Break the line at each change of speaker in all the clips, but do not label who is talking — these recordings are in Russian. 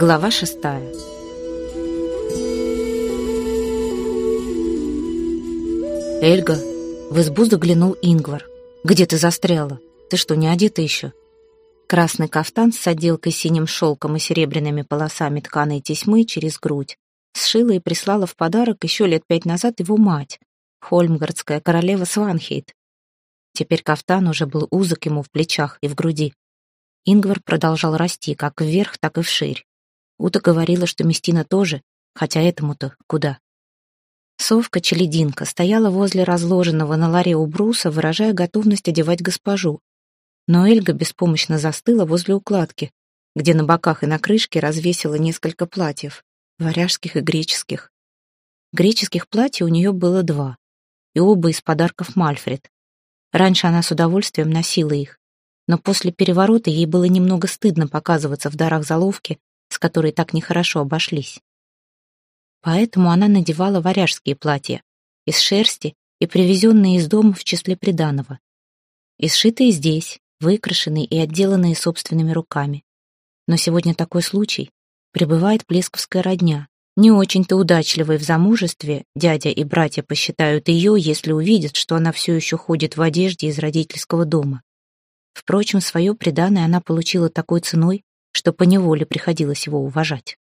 Глава шестая. «Эльга!» — в избу заглянул Ингвар. «Где ты застряла? Ты что, не одета еще?» Красный кафтан с отделкой синим шелком и серебряными полосами тканой тесьмы через грудь сшила и прислала в подарок еще лет пять назад его мать, хольмгардская королева Сванхейт. Теперь кафтан уже был узок ему в плечах и в груди. Ингвар продолжал расти как вверх, так и вширь. Ута говорила, что Местина тоже, хотя этому-то куда. Совка-челединка стояла возле разложенного на ларе у бруса, выражая готовность одевать госпожу. Но Эльга беспомощно застыла возле укладки, где на боках и на крышке развесила несколько платьев, варяжских и греческих. Греческих платьев у нее было два, и оба из подарков Мальфред. Раньше она с удовольствием носила их, но после переворота ей было немного стыдно показываться в дарах заловки, с которой так нехорошо обошлись. Поэтому она надевала варяжские платья из шерсти и привезенные из дома в числе приданого. И сшитые здесь, выкрашенные и отделанные собственными руками. Но сегодня такой случай. Прибывает плесковская родня. Не очень-то удачливой в замужестве, дядя и братья посчитают ее, если увидят, что она все еще ходит в одежде из родительского дома. Впрочем, свое преданное она получила такой ценой, что поневоле приходилось его уважать.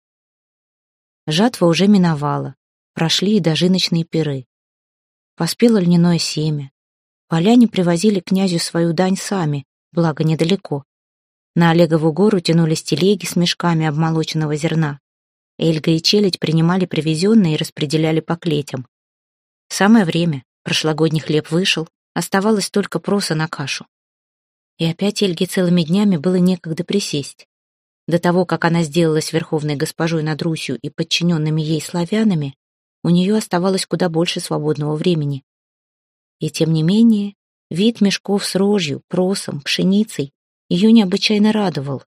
Жатва уже миновала, прошли и дожиночные пиры. Поспело льняное семя. Поляне привозили князю свою дань сами, благо недалеко. На Олегову гору тянулись телеги с мешками обмолоченного зерна. Эльга и Челядь принимали привезенные и распределяли по клетям. Самое время, прошлогодний хлеб вышел, оставалось только проса на кашу. И опять Эльге целыми днями было некогда присесть. До того, как она сделалась верховной госпожой над Русью и подчиненными ей славянами, у нее оставалось куда больше свободного времени. И тем не менее, вид мешков с рожью, просом, пшеницей ее необычайно радовал.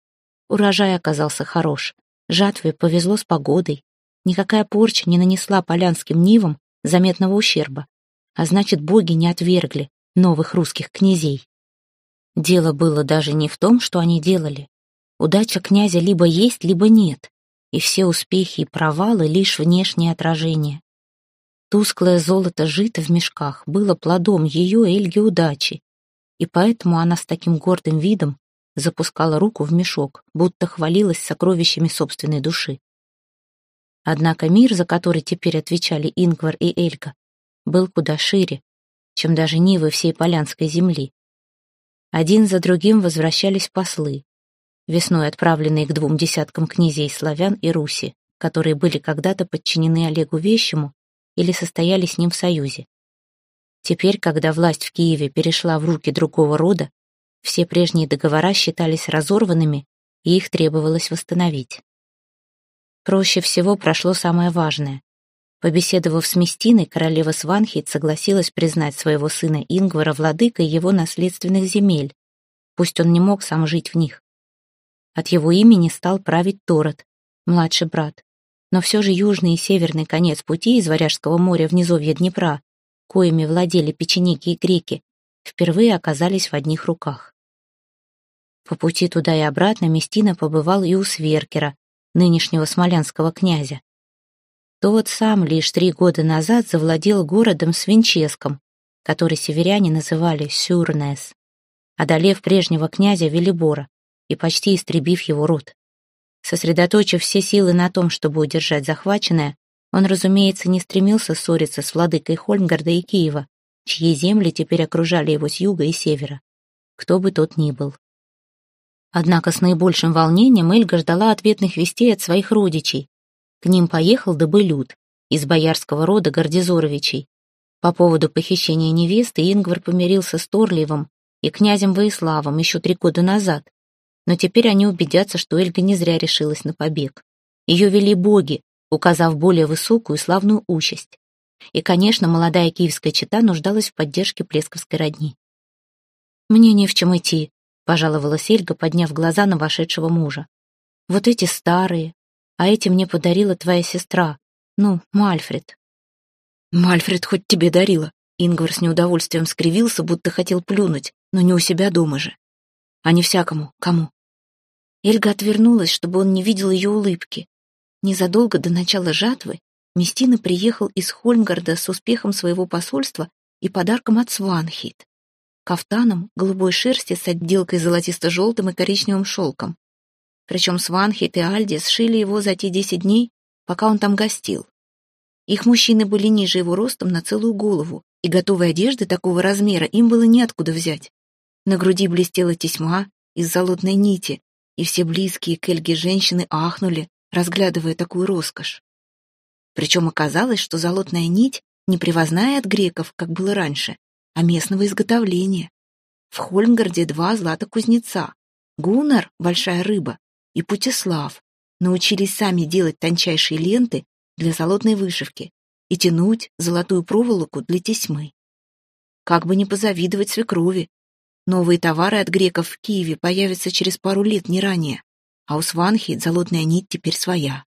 Урожай оказался хорош, жатве повезло с погодой, никакая порча не нанесла полянским нивам заметного ущерба, а значит, боги не отвергли новых русских князей. Дело было даже не в том, что они делали, Удача князя либо есть, либо нет, и все успехи и провалы — лишь внешнее отражение. Тусклое золото жито в мешках было плодом ее Эльги удачи, и поэтому она с таким гордым видом запускала руку в мешок, будто хвалилась сокровищами собственной души. Однако мир, за который теперь отвечали Ингвар и Эльга, был куда шире, чем даже нивы всей Полянской земли. Один за другим возвращались послы, весной отправленные к двум десяткам князей славян и Руси, которые были когда-то подчинены Олегу Вещему или состояли с ним в союзе. Теперь, когда власть в Киеве перешла в руки другого рода, все прежние договора считались разорванными, и их требовалось восстановить. Проще всего прошло самое важное. Побеседовав с Местиной, королева Сванхейт согласилась признать своего сына Ингвара владыкой его наследственных земель, пусть он не мог сам жить в них. От его имени стал править Торот, младший брат. Но все же южный и северный конец пути из Варяжского моря в низовье Днепра, коими владели печенеги и греки, впервые оказались в одних руках. По пути туда и обратно Местина побывал и у Сверкера, нынешнего смолянского князя. Тот сам лишь три года назад завладел городом Свинческом, который северяне называли Сюрнес, одолев прежнего князя Велибора и почти истребив его род. Сосредоточив все силы на том, чтобы удержать захваченное, он, разумеется, не стремился ссориться с владыкой Хольмгарда и Киева, чьи земли теперь окружали его с юга и севера, кто бы тот ни был. Однако с наибольшим волнением Эльга ждала ответных вестей от своих родичей. К ним поехал Добылют из боярского рода Гордизоровичей. По поводу похищения невесты Ингвар помирился с Торливом и князем Воиславом еще три года назад, но теперь они убедятся, что Эльга не зря решилась на побег. Ее вели боги, указав более высокую и славную участь. И, конечно, молодая киевская чета нуждалась в поддержке плесковской родни. «Мне не в чем идти», — пожаловалась Эльга, подняв глаза на вошедшего мужа. «Вот эти старые, а эти мне подарила твоя сестра, ну, Мальфред». «Мальфред хоть тебе дарила», — Ингвар с неудовольствием скривился, будто хотел плюнуть, но не у себя дома же а не всякому. Кому? Эльга отвернулась, чтобы он не видел ее улыбки. Незадолго до начала жатвы Местина приехал из Хольмгарда с успехом своего посольства и подарком от Сванхит. Кафтаном голубой шерсти с отделкой золотисто-желтым и коричневым шелком. Причем Сванхит и Альди сшили его за те десять дней, пока он там гостил. Их мужчины были ниже его ростом на целую голову, и готовой одежды такого размера им было неоткуда взять. На груди блестела тесьма из золотной нити, и все близкие к Эльге женщины ахнули, разглядывая такую роскошь. Причем оказалось, что золотная нить не привозная от греков, как было раньше, а местного изготовления. В Хольмгарде два златокузнеца — Гуннар, большая рыба, и Путислав, научились сами делать тончайшие ленты для золотной вышивки и тянуть золотую проволоку для тесьмы. Как бы не позавидовать свекрови. Новые товары от греков в Киеве появятся через пару лет, не ранее, а у Сванхи золотная нить теперь своя.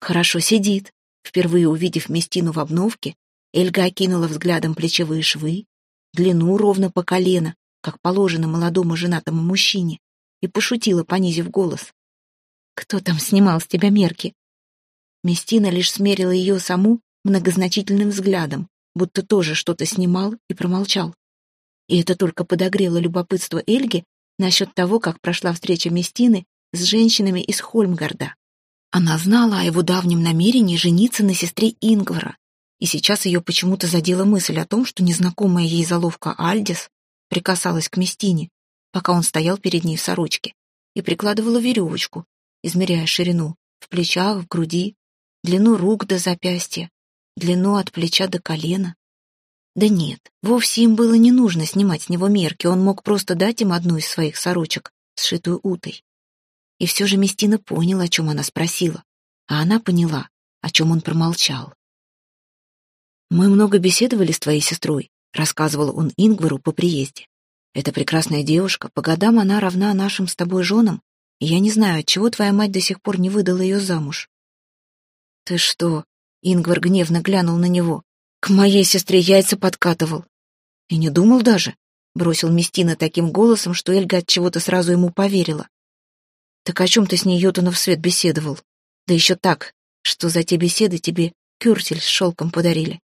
Хорошо сидит. Впервые увидев Местину в обновке, Эльга окинула взглядом плечевые швы, длину ровно по колено, как положено молодому женатому мужчине, и пошутила, понизив голос. «Кто там снимал с тебя мерки?» Местина лишь смерила ее саму многозначительным взглядом, будто тоже что-то снимал и промолчал. И это только подогрело любопытство Эльги насчет того, как прошла встреча Местины с женщинами из Хольмгарда. Она знала о его давнем намерении жениться на сестре Ингвара, и сейчас ее почему-то задела мысль о том, что незнакомая ей заловка Альдис прикасалась к Местине, пока он стоял перед ней в сорочке, и прикладывала веревочку, измеряя ширину в плечах, в груди, длину рук до запястья, длину от плеча до колена. Да нет, вовсе им было не нужно снимать с него мерки, он мог просто дать им одну из своих сорочек, сшитую утой. И все же Местина понял, о чем она спросила, а она поняла, о чем он промолчал. «Мы много беседовали с твоей сестрой», — рассказывал он Ингвару по приезде. «Это прекрасная девушка, по годам она равна нашим с тобой женам, и я не знаю, отчего твоя мать до сих пор не выдала ее замуж». «Ты что?» — Ингвар гневно глянул на него. «К моей сестре яйца подкатывал». «И не думал даже», — бросил Местина таким голосом, что Эльга от чего-то сразу ему поверила. «Так о чем ты с ней, Йотунов, свет беседовал? Да еще так, что за те беседы тебе кюртель с шелком подарили.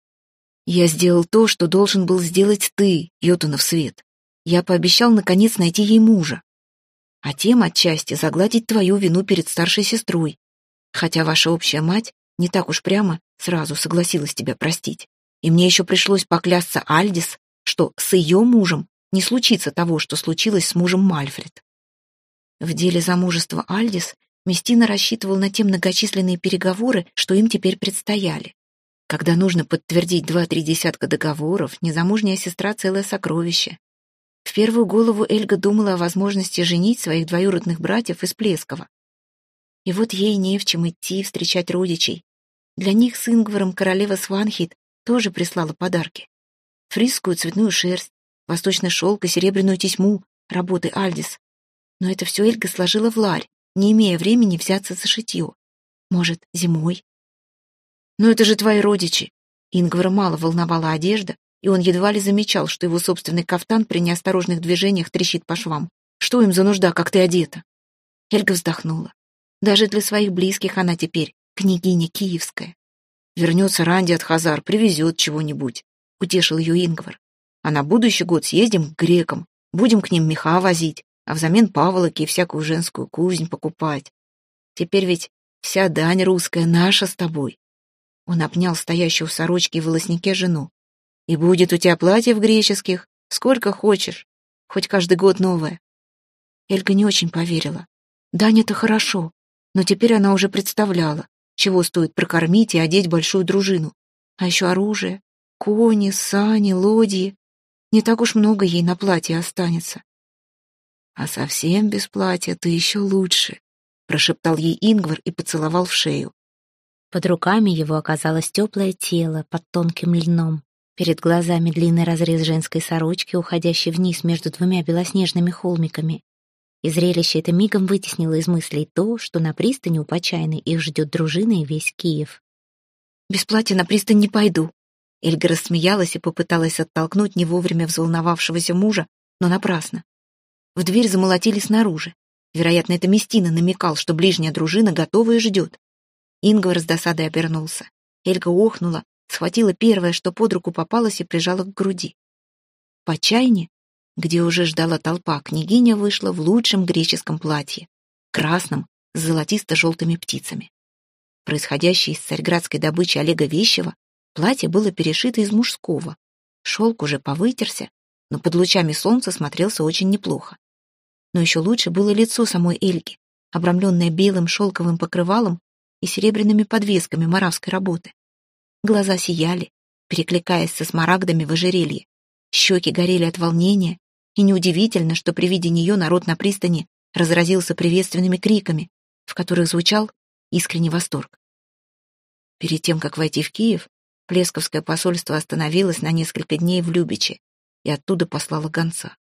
Я сделал то, что должен был сделать ты, Йотунов свет. Я пообещал, наконец, найти ей мужа. А тем, отчасти, загладить твою вину перед старшей сестрой. Хотя ваша общая мать не так уж прямо сразу согласилась тебя простить. И мне еще пришлось поклясться Альдис, что с ее мужем не случится того, что случилось с мужем Мальфред. В деле замужества Альдис Местина рассчитывал на те многочисленные переговоры, что им теперь предстояли. Когда нужно подтвердить два-три десятка договоров, незамужняя сестра — целое сокровище. В первую голову Эльга думала о возможности женить своих двоюродных братьев из Плескова. И вот ей не в чем идти встречать родичей. Для них с Ингваром королева Сванхит тоже прислала подарки. Фрисскую цветную шерсть, восточный шелк и серебряную тесьму работы Альдис. Но это все Эльга сложила в ларь, не имея времени взяться за шитье. Может, зимой? «Но это же твои родичи!» Ингвара мало волновала одежда, и он едва ли замечал, что его собственный кафтан при неосторожных движениях трещит по швам. «Что им за нужда, как ты одета?» Эльга вздохнула. Даже для своих близких она теперь княгиня киевская. Вернется Ранди от Хазар, привезет чего-нибудь, утешил ее Ингвар. А на будущий год съездим к грекам, будем к ним меха возить, а взамен паволоки и всякую женскую кузнь покупать. Теперь ведь вся дань русская наша с тобой. Он обнял стоящую в сорочке и волоснике жену. «И будет у тебя платьев греческих, сколько хочешь, хоть каждый год новое». Эльга не очень поверила. Дань-это хорошо, но теперь она уже представляла, чего стоит прокормить и одеть большую дружину. А еще оружие, кони, сани, лодьи. Не так уж много ей на платье останется. «А совсем без платья ты еще лучше», — прошептал ей Ингвар и поцеловал в шею. Под руками его оказалось теплое тело под тонким льном. Перед глазами длинный разрез женской сорочки, уходящий вниз между двумя белоснежными холмиками. И зрелище это мигом вытеснило из мыслей то, что на пристани у Почайны их ждет дружина и весь Киев. «Без платья на пристань не пойду». Эльга рассмеялась и попыталась оттолкнуть не вовремя взволновавшегося мужа, но напрасно. В дверь замолотили снаружи. Вероятно, это Местина намекал, что ближняя дружина готова и ждет. Ингвар с досадой обернулся. Эльга охнула, схватила первое, что под руку попалось, и прижала к груди. По чайне, где уже ждала толпа, княгиня вышла в лучшем греческом платье, красном, с золотисто-желтыми птицами. Происходящее из царьградской добычи Олега Вещева, платье было перешито из мужского. Шелк уже повытерся, но под лучами солнца смотрелся очень неплохо. Но еще лучше было лицо самой Эльги, обрамленное белым шелковым покрывалом и серебряными подвесками маравской работы. Глаза сияли, перекликаясь со смарагдами в ожерелье. Щеки горели от волнения, и неудивительно, что при виде нее народ на пристани разразился приветственными криками, в которых звучал искренний восторг. Перед тем, как войти в Киев, Плесковское посольство остановилось на несколько дней в Любиче и оттуда послало гонца.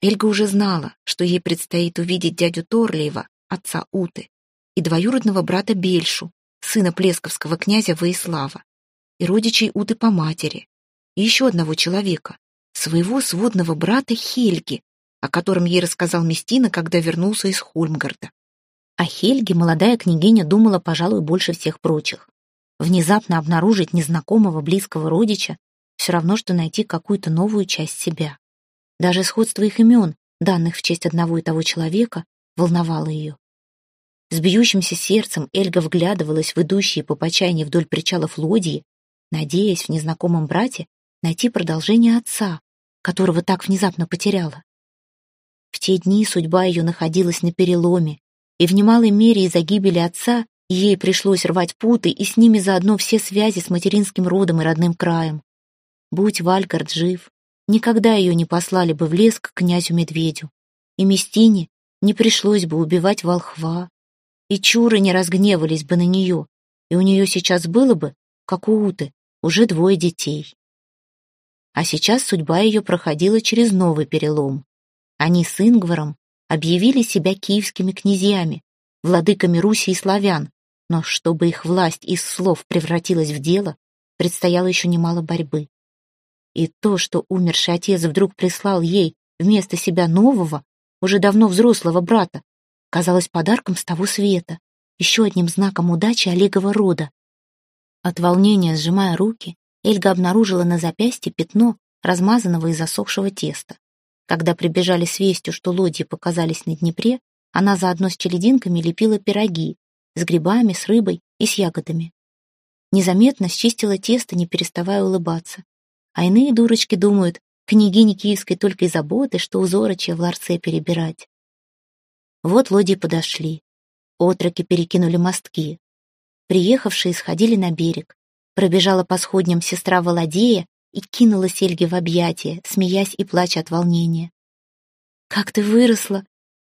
Эльга уже знала, что ей предстоит увидеть дядю Торлиева, отца Уты, и двоюродного брата Бельшу, сына Плесковского князя Воислава, и родичей Уты по матери, и еще одного человека, своего сводного брата Хельги, о котором ей рассказал Местина, когда вернулся из Хольмгарда. О Хельге молодая княгиня думала, пожалуй, больше всех прочих. Внезапно обнаружить незнакомого близкого родича все равно, что найти какую-то новую часть себя. Даже сходство их имен, данных в честь одного и того человека, волновало ее. С бьющимся сердцем Эльга вглядывалась в идущие по почайне вдоль причалов лодии, надеясь в незнакомом брате найти продолжение отца, которого так внезапно потеряла. В те дни судьба ее находилась на переломе, и в немалой мере из-за гибели отца Ей пришлось рвать путы и с ними заодно все связи с материнским родом и родным краем. Будь Вальгард жив, никогда ее не послали бы в лес к князю-медведю. И Местине не пришлось бы убивать волхва, и чуры не разгневались бы на нее, и у нее сейчас было бы, как у Уты, уже двое детей. А сейчас судьба ее проходила через новый перелом. Они с Ингваром объявили себя киевскими князьями, владыками Руси и славян, но чтобы их власть из слов превратилась в дело, предстояло еще немало борьбы. И то, что умерший отец вдруг прислал ей вместо себя нового, уже давно взрослого брата, казалось подарком с того света, еще одним знаком удачи Олегова рода. От волнения, сжимая руки, Эльга обнаружила на запястье пятно размазанного и засохшего теста. Когда прибежали с вестью, что лодьи показались на Днепре, она заодно с челединками лепила пироги, с грибами, с рыбой и с ягодами. Незаметно счистила тесто, не переставая улыбаться. А иные дурочки думают, княгине киевской только и заботы, что узорочья в ларце перебирать. Вот лодии подошли. Отроки перекинули мостки. Приехавшие сходили на берег. Пробежала по сходням сестра Володея и кинула Сельге в объятия, смеясь и плача от волнения. «Как ты выросла!»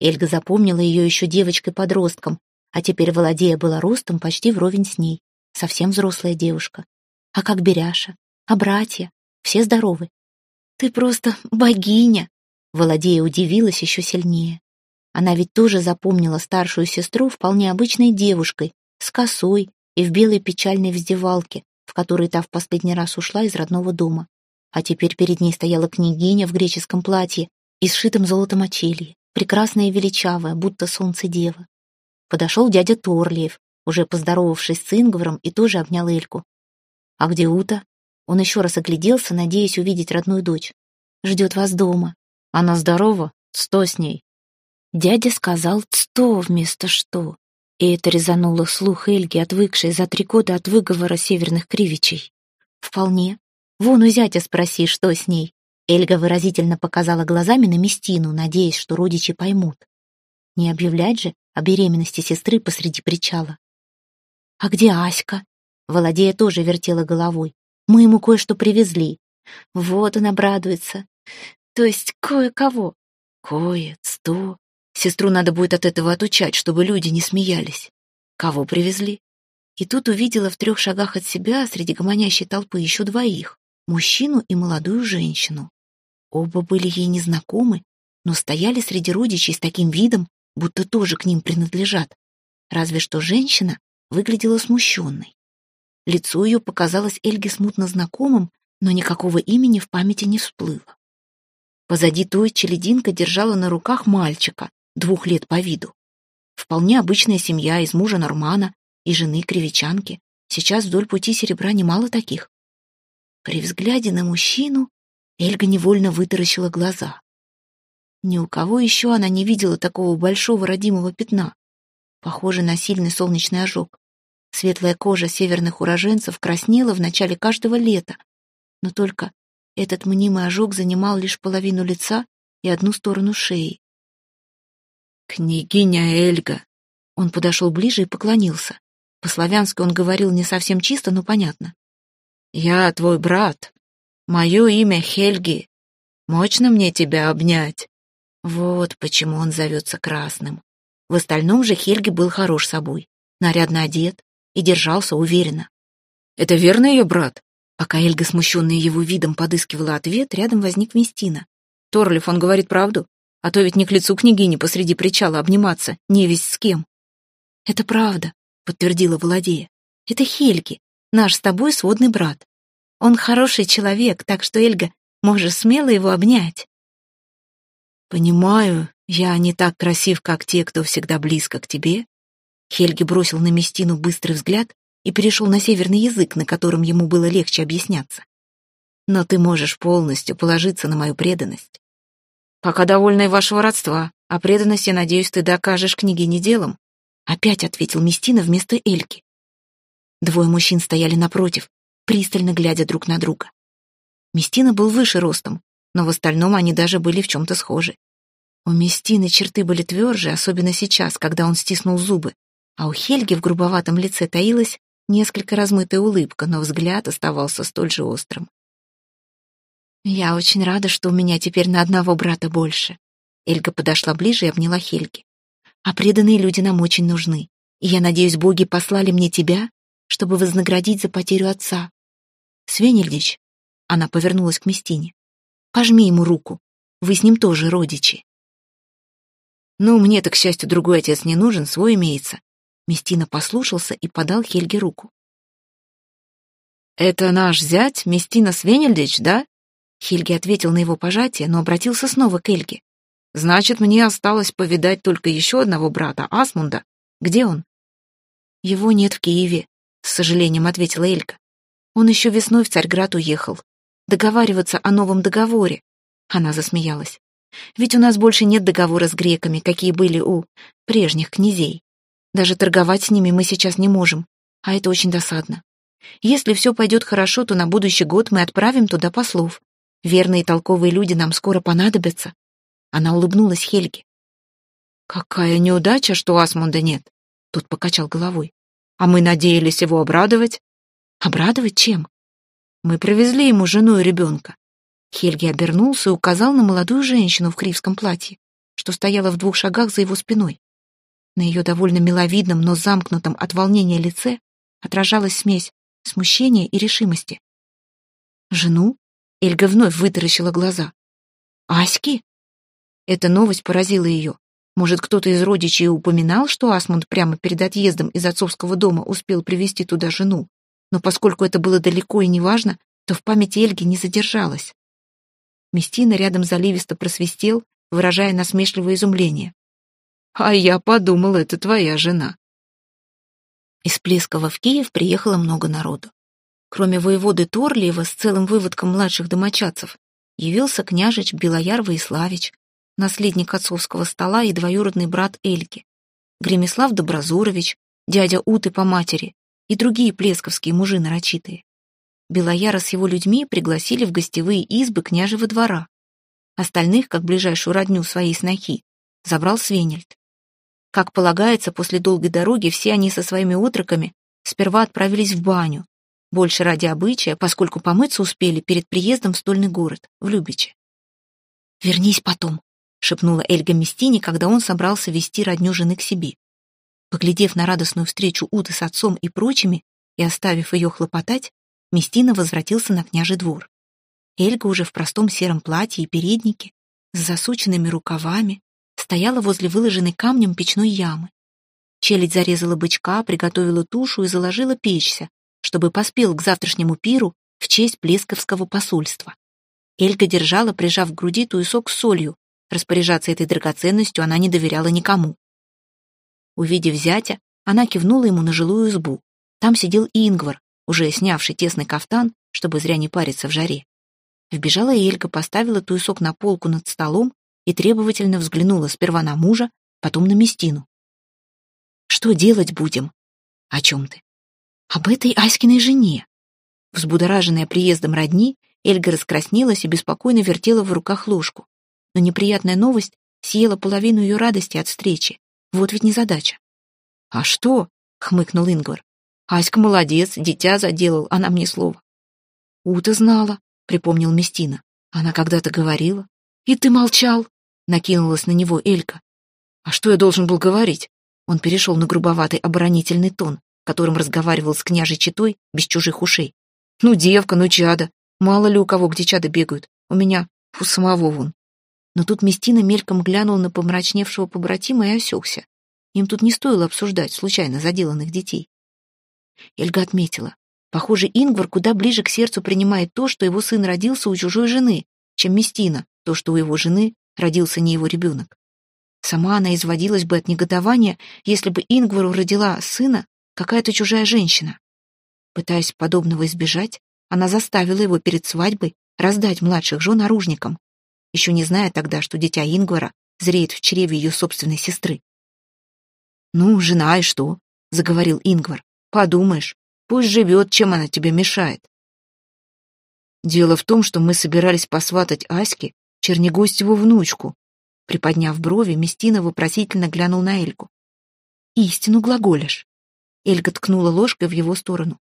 Эльга запомнила ее еще девочкой-подростком, а теперь Володея была ростом почти вровень с ней. Совсем взрослая девушка. А как Беряша? А братья? Все здоровы? Ты просто богиня! Володея удивилась еще сильнее. Она ведь тоже запомнила старшую сестру вполне обычной девушкой, с косой и в белой печальной вздевалке, в которой та в последний раз ушла из родного дома. А теперь перед ней стояла княгиня в греческом платье и сшитым золотом очелье, прекрасная и величавая, будто солнце дева. Подошел дядя Торлиев, уже поздоровавшись с Ингваром, и тоже обнял Эльку. «А где Ута?» Он еще раз огляделся, надеясь увидеть родную дочь. «Ждет вас дома». «Она здорова? Сто с ней». Дядя сказал «сто» вместо «что». И это резануло слух Эльги, отвыкшей за три года от выговора северных кривичей. «Вполне. Вон у зятя спроси, что с ней». Эльга выразительно показала глазами на Местину, надеясь, что родичи поймут. Не объявлять же о беременности сестры посреди причала. «А где Аська?» Володея тоже вертела головой. «Мы ему кое-что привезли. Вот он обрадуется. То есть кое-кого. Кое, сто. Сестру надо будет от этого отучать, чтобы люди не смеялись. Кого привезли?» И тут увидела в трех шагах от себя среди гомонящей толпы еще двоих — мужчину и молодую женщину. Оба были ей незнакомы, но стояли среди родичей с таким видом, будто тоже к ним принадлежат. Разве что женщина выглядела смущенной. Лицо ее показалось Эльге смутно знакомым, но никакого имени в памяти не всплыло. Позади той челединка держала на руках мальчика, двух лет по виду. Вполне обычная семья из мужа Нормана и жены Кривичанки. Сейчас вдоль пути серебра немало таких. При взгляде на мужчину Эльга невольно вытаращила глаза. Ни у кого еще она не видела такого большого родимого пятна. Похоже на сильный солнечный ожог. Светлая кожа северных уроженцев краснела в начале каждого лета, но только этот мнимый ожог занимал лишь половину лица и одну сторону шеи. «Княгиня Эльга!» Он подошел ближе и поклонился. По-славянски он говорил не совсем чисто, но понятно. «Я твой брат. Мое имя Хельги. Мощно мне тебя обнять?» Вот почему он зовется Красным. В остальном же Хельги был хорош собой, нарядно одет и держался уверенно. «Это верно ее брат?» Пока Эльга, смущенная его видом, подыскивала ответ, рядом возник Местина. «Торлиф, он говорит правду? А то ведь не к лицу княгини посреди причала обниматься, не весь с кем». «Это правда», — подтвердила Володея. «Это Хельги, наш с тобой сводный брат. Он хороший человек, так что, Эльга, можешь смело его обнять». «Понимаю, я не так красив, как те, кто всегда близко к тебе». Хельги бросил на Местину быстрый взгляд и перешел на северный язык, на котором ему было легче объясняться. «Но ты можешь полностью положиться на мою преданность. Пока довольна и вашего родства, а преданность, я надеюсь, ты докажешь княгине делом», опять ответил Местина вместо Эльки. Двое мужчин стояли напротив, пристально глядя друг на друга. Местина был выше ростом, но в остальном они даже были в чем-то схожи. У Местины черты были тверже, особенно сейчас, когда он стиснул зубы, а у Хельги в грубоватом лице таилась несколько размытая улыбка, но взгляд оставался столь же острым. «Я очень рада, что у меня теперь на одного брата больше». Эльга подошла ближе и обняла Хельги. «А преданные люди нам очень нужны, и я надеюсь, боги послали мне тебя, чтобы вознаградить за потерю отца. Свенельдич, она повернулась к Местине, пожми ему руку, вы с ним тоже родичи. Ну, мне-то, к счастью, другой отец не нужен, свой имеется. Местина послушался и подал Хельге руку. «Это наш зять, Местина Свенельдич, да?» Хельги ответил на его пожатие, но обратился снова к Эльге. «Значит, мне осталось повидать только еще одного брата, Асмунда. Где он?» «Его нет в Киеве», — с сожалением ответила Элька. «Он еще весной в Царьград уехал. Договариваться о новом договоре». Она засмеялась. «Ведь у нас больше нет договора с греками, какие были у прежних князей. Даже торговать с ними мы сейчас не можем, а это очень досадно. Если все пойдет хорошо, то на будущий год мы отправим туда послов. Верные толковые люди нам скоро понадобятся. Она улыбнулась Хельге. «Какая неудача, что Асмунда нет!» Тут покачал головой. «А мы надеялись его обрадовать». «Обрадовать чем?» «Мы привезли ему жену и ребенка». Хельги обернулся и указал на молодую женщину в кривском платье, что стояла в двух шагах за его спиной. На ее довольно миловидном, но замкнутом от волнения лице отражалась смесь смущения и решимости. «Жену?» — Эльга вновь вытаращила глаза. «Аськи?» Эта новость поразила ее. Может, кто-то из родичей упоминал, что Асмунд прямо перед отъездом из отцовского дома успел привести туда жену, но поскольку это было далеко и неважно, то в памяти Эльги не задержалось. Местина рядом заливисто просвистел, выражая насмешливое изумление. А я подумал, это твоя жена. Из Плескова в Киев приехало много народу. Кроме воеводы Торлиева с целым выводком младших домочадцев, явился княжич Белояр Воиславич, наследник отцовского стола и двоюродный брат Эльки, Гремислав Доброзорович, дядя Уты по матери и другие плесковские мужи нарочитые. Белояра с его людьми пригласили в гостевые избы княжего двора. Остальных, как ближайшую родню своей снохи, забрал Свенельд. Как полагается, после долгой дороги все они со своими отроками сперва отправились в баню, больше ради обычая, поскольку помыться успели перед приездом в стольный город, в Любиче. «Вернись потом», — шепнула Эльга Местине, когда он собрался вести родню жены к себе. Поглядев на радостную встречу Уты с отцом и прочими и оставив ее хлопотать, Местина возвратился на княжий двор. Эльга уже в простом сером платье и переднике, с засученными рукавами, стояла возле выложенной камнем печной ямы. Челядь зарезала бычка, приготовила тушу и заложила печься, чтобы поспел к завтрашнему пиру в честь Плесковского посольства. Эльга держала, прижав к груди туесок с солью, Распоряжаться этой драгоценностью она не доверяла никому. Увидев зятя, она кивнула ему на жилую избу. Там сидел Ингвар, уже снявший тесный кафтан, чтобы зря не париться в жаре. Вбежала Элька, поставила туесок на полку над столом и требовательно взглянула сперва на мужа, потом на Местину. «Что делать будем?» «О чем ты?» «Об этой Аськиной жене». Взбудораженная приездом родни, Эльга раскраснелась и беспокойно вертела в руках ложку. Но неприятная новость съела половину ее радости от встречи. Вот ведь незадача. «А что?» — хмыкнул Ингвар. «Аська молодец, дитя заделал, а нам ни слова». «Ута знала», — припомнил Местина. «Она когда-то говорила». «И ты молчал?» — накинулась на него Элька. «А что я должен был говорить?» Он перешел на грубоватый оборонительный тон, которым разговаривал с княжей Читой без чужих ушей. «Ну, девка, ну, чада. Мало ли у кого где чада бегают. У меня у самого вон». Но тут Местина мельком глянул на помрачневшего побратима и осекся. Им тут не стоило обсуждать случайно заделанных детей. Эльга отметила. Похоже, Ингвар куда ближе к сердцу принимает то, что его сын родился у чужой жены, чем Местина, то, что у его жены родился не его ребенок. Сама она изводилась бы от негодования, если бы Ингвару родила сына какая-то чужая женщина. Пытаясь подобного избежать, она заставила его перед свадьбой раздать младших жен оружникам, еще не зная тогда, что дитя Ингвара зреет в чреве ее собственной сестры. «Ну, жена и что?» — заговорил Ингвар. «Подумаешь, пусть живет, чем она тебе мешает». «Дело в том, что мы собирались посватать Аське Чернигостеву внучку», Приподняв брови, Местина вопросительно глянул на Эльку. «Истину глаголишь». Эльга ткнула ложкой в его сторону.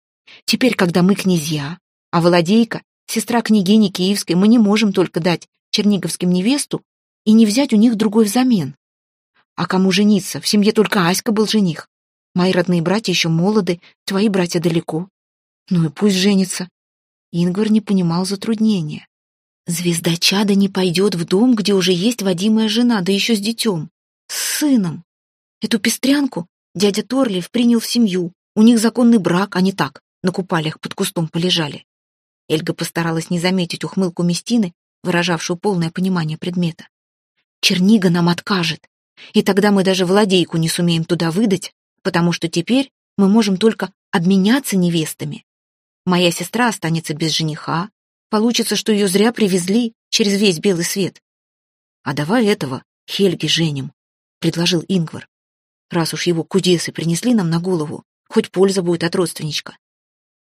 «Теперь, когда мы князья, а Володейка, сестра княгини Киевской, мы не можем только дать черниговским невесту и не взять у них другой взамен. А кому жениться? В семье только Аська был жених. Мои родные братья еще молоды, твои братья далеко. Ну и пусть женится». Ингвар не понимал затруднения. Звезда чада не пойдет в дом, где уже есть водимая жена, да еще с детем. С сыном. Эту пестрянку дядя Торлиев принял в семью. У них законный брак, а не так, на купалях под кустом полежали. Эльга постаралась не заметить ухмылку Местины, выражавшую полное понимание предмета. Чернига нам откажет, и тогда мы даже владейку не сумеем туда выдать, потому что теперь мы можем только обменяться невестами. Моя сестра останется без жениха, Получится, что ее зря привезли через весь белый свет. А давай этого Хельги женим, предложил Ингвар. Раз уж его кудесы принесли нам на голову, хоть польза будет от родственничка.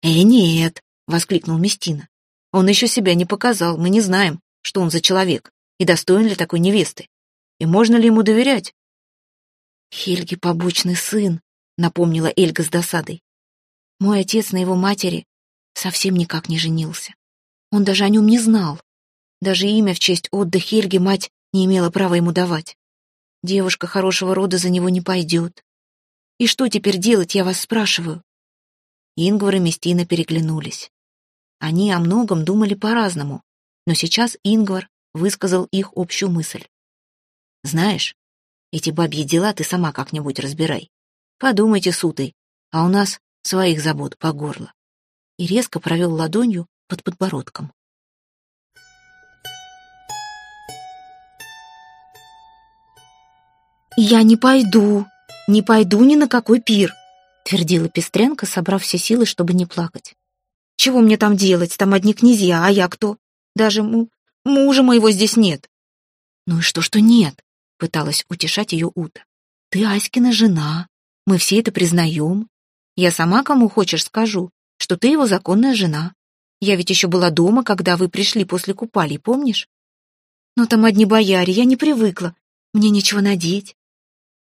Э, нет, воскликнул Местина. Он еще себя не показал, мы не знаем, что он за человек и достоин ли такой невесты. И можно ли ему доверять? Хельги побочный сын, напомнила Эльга с досадой. Мой отец на его матери совсем никак не женился. Он даже о нем не знал. Даже имя в честь Отда Хельги мать не имела права ему давать. Девушка хорошего рода за него не пойдет. И что теперь делать, я вас спрашиваю?» Ингвар и Местина переглянулись. Они о многом думали по-разному, но сейчас Ингвар высказал их общую мысль. «Знаешь, эти бабьи дела ты сама как-нибудь разбирай. Подумайте, сутой, а у нас своих забот по горло». И резко провел ладонью под подбородком. «Я не пойду, не пойду ни на какой пир», — твердила Пестренко, собрав все силы, чтобы не плакать. «Чего мне там делать? Там одни князья, а я кто? Даже му мужа моего здесь нет». «Ну и что, что нет?» — пыталась утешать ее Ута. «Ты Аськина жена, мы все это признаем. Я сама кому хочешь скажу, что ты его законная жена. Я ведь еще была дома, когда вы пришли после купалий, помнишь? Но там одни бояре, я не привыкла. Мне нечего надеть.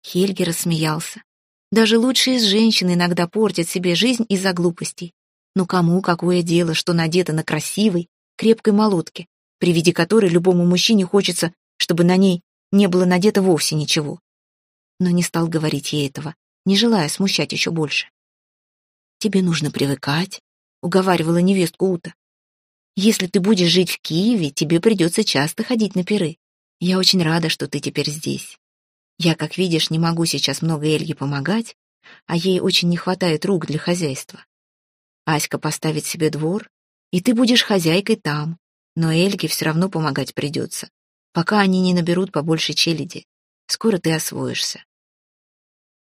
Хельги рассмеялся. Даже лучшие из женщин иногда портят себе жизнь из-за глупостей. Ну кому какое дело, что надето на красивой, крепкой молотке, при виде которой любому мужчине хочется, чтобы на ней не было надето вовсе ничего. Но не стал говорить ей этого, не желая смущать еще больше. Тебе нужно привыкать, — уговаривала невестку Ута. «Если ты будешь жить в Киеве, тебе придется часто ходить на пиры. Я очень рада, что ты теперь здесь. Я, как видишь, не могу сейчас много Эльге помогать, а ей очень не хватает рук для хозяйства. Аська поставит себе двор, и ты будешь хозяйкой там, но Эльге все равно помогать придется. пока они не наберут побольше челяди. Скоро ты освоишься.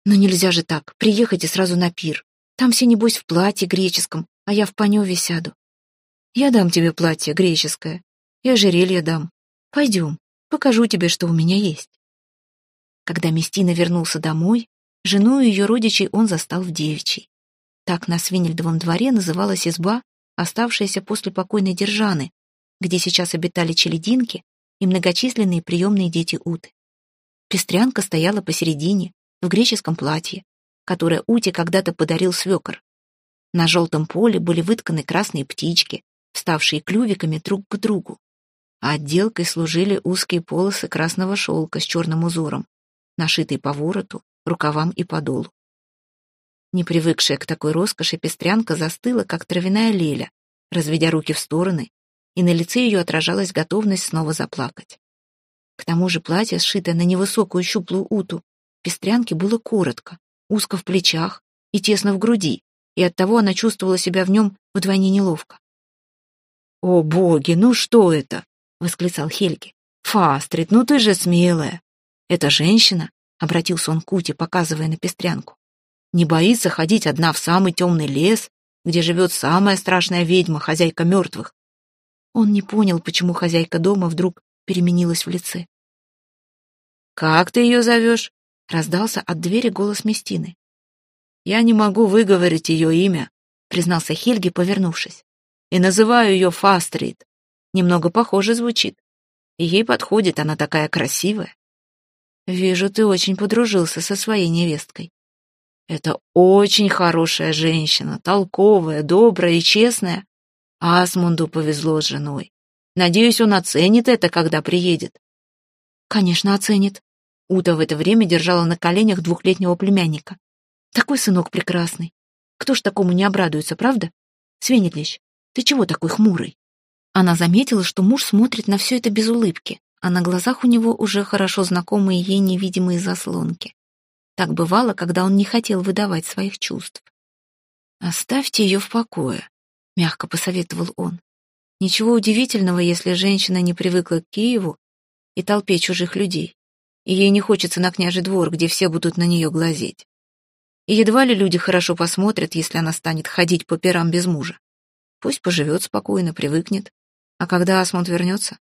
Но нельзя же так, приехать и сразу на пир. Там все, небось, в платье греческом, а я в паневе сяду. Я дам тебе платье греческое, и ожерелье дам. Пойдем, покажу тебе, что у меня есть. Когда Местина вернулся домой, жену и ее родичей он застал в девичьей. Так на Свинельдовом дворе называлась изба, оставшаяся после покойной Держаны, где сейчас обитали челединки и многочисленные приемные дети Уты. Пестрянка стояла посередине, в греческом платье, которое Уте когда-то подарил свекор. На желтом поле были вытканы красные птички, вставшие клювиками друг к другу, а отделкой служили узкие полосы красного шелка с черным узором, нашитые по вороту, рукавам и подолу. Не привыкшая к такой роскоши, пестрянка застыла, как травяная леля, разведя руки в стороны, и на лице ее отражалась готовность снова заплакать. К тому же платье, сшитое на невысокую щуплую уту, Пестрянке было коротко, узко в плечах и тесно в груди, и оттого она чувствовала себя в нем вдвойне неловко. «О, боги, ну что это?» — восклицал Хельги. «Фастрид, ну ты же смелая!» «Эта женщина», — обратился он к Куте, показывая на пестрянку, «не боится ходить одна в самый темный лес, где живет самая страшная ведьма, хозяйка мертвых». Он не понял, почему хозяйка дома вдруг переменилась в лице. «Как ты ее зовешь?» Раздался от двери голос Местины. «Я не могу выговорить ее имя», — признался Хельги, повернувшись. «И называю ее Фастрид. Немного похоже звучит. Ей подходит, она такая красивая». «Вижу, ты очень подружился со своей невесткой». «Это очень хорошая женщина, толковая, добрая и честная. Асмунду повезло с женой. Надеюсь, он оценит это, когда приедет». «Конечно, оценит», Ута в это время держала на коленях двухлетнего племянника. Такой сынок прекрасный. Кто ж такому не обрадуется, правда? Свенетлищ, ты чего такой хмурый? Она заметила, что муж смотрит на все это без улыбки, а на глазах у него уже хорошо знакомые ей невидимые заслонки. Так бывало, когда он не хотел выдавать своих чувств. «Оставьте ее в покое», — мягко посоветовал он. «Ничего удивительного, если женщина не привыкла к Киеву и толпе чужих людей и ей не хочется на княжий двор, где все будут на нее глазеть. И едва ли люди хорошо посмотрят, если она станет ходить по перам без мужа. Пусть поживет спокойно, привыкнет. А когда Асмунд вернется?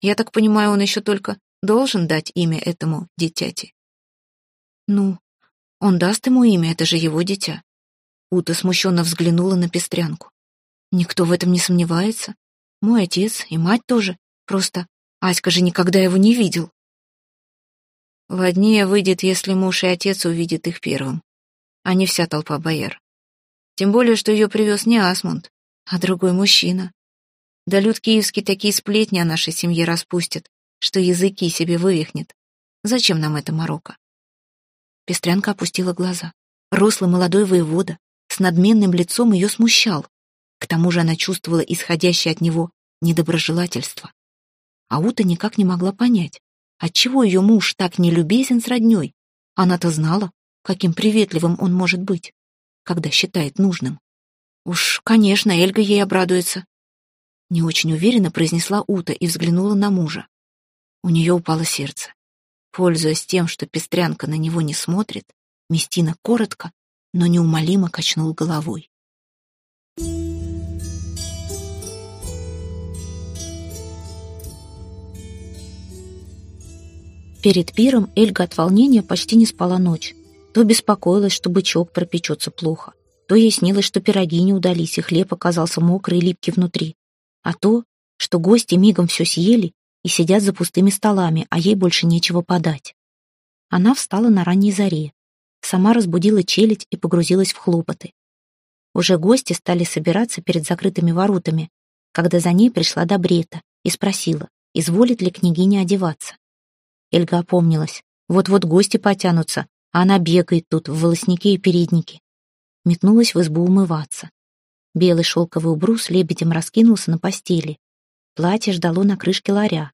Я так понимаю, он еще только должен дать имя этому дитяти. Ну, он даст ему имя, это же его дитя. Ута смущенно взглянула на пестрянку. Никто в этом не сомневается. Мой отец и мать тоже. Просто Аська же никогда его не видел. Ладнее выйдет, если муж и отец увидят их первым, а не вся толпа бояр. Тем более, что ее привез не Асмунд, а другой мужчина. Да люд киевский такие сплетни о нашей семье распустит, что языки себе вывихнет. Зачем нам это Марокко? Пестрянка опустила глаза. Рослый молодой воевода с надменным лицом ее смущал. К тому же она чувствовала исходящее от него недоброжелательство. Аута никак не могла понять, Отчего ее муж так нелюбезен с родней? Она-то знала, каким приветливым он может быть, когда считает нужным. Уж, конечно, Эльга ей обрадуется. Не очень уверенно произнесла Ута и взглянула на мужа. У нее упало сердце. Пользуясь тем, что пестрянка на него не смотрит, Местина коротко, но неумолимо качнул головой. Перед пиром Эльга от волнения почти не спала ночь. То беспокоилась, что бычок пропечется плохо, то ей снилось, что пироги не удались, и хлеб оказался мокрый и липкий внутри, а то, что гости мигом все съели и сидят за пустыми столами, а ей больше нечего подать. Она встала на ранней заре, сама разбудила челядь и погрузилась в хлопоты. Уже гости стали собираться перед закрытыми воротами, когда за ней пришла Добрета и спросила, изволит ли княгиня одеваться. Эльга опомнилась. Вот-вот гости потянутся, а она бегает тут в волоснике и переднике. Метнулась в избу умываться. Белый шелковый убрус лебедем раскинулся на постели. Платье ждало на крышке ларя.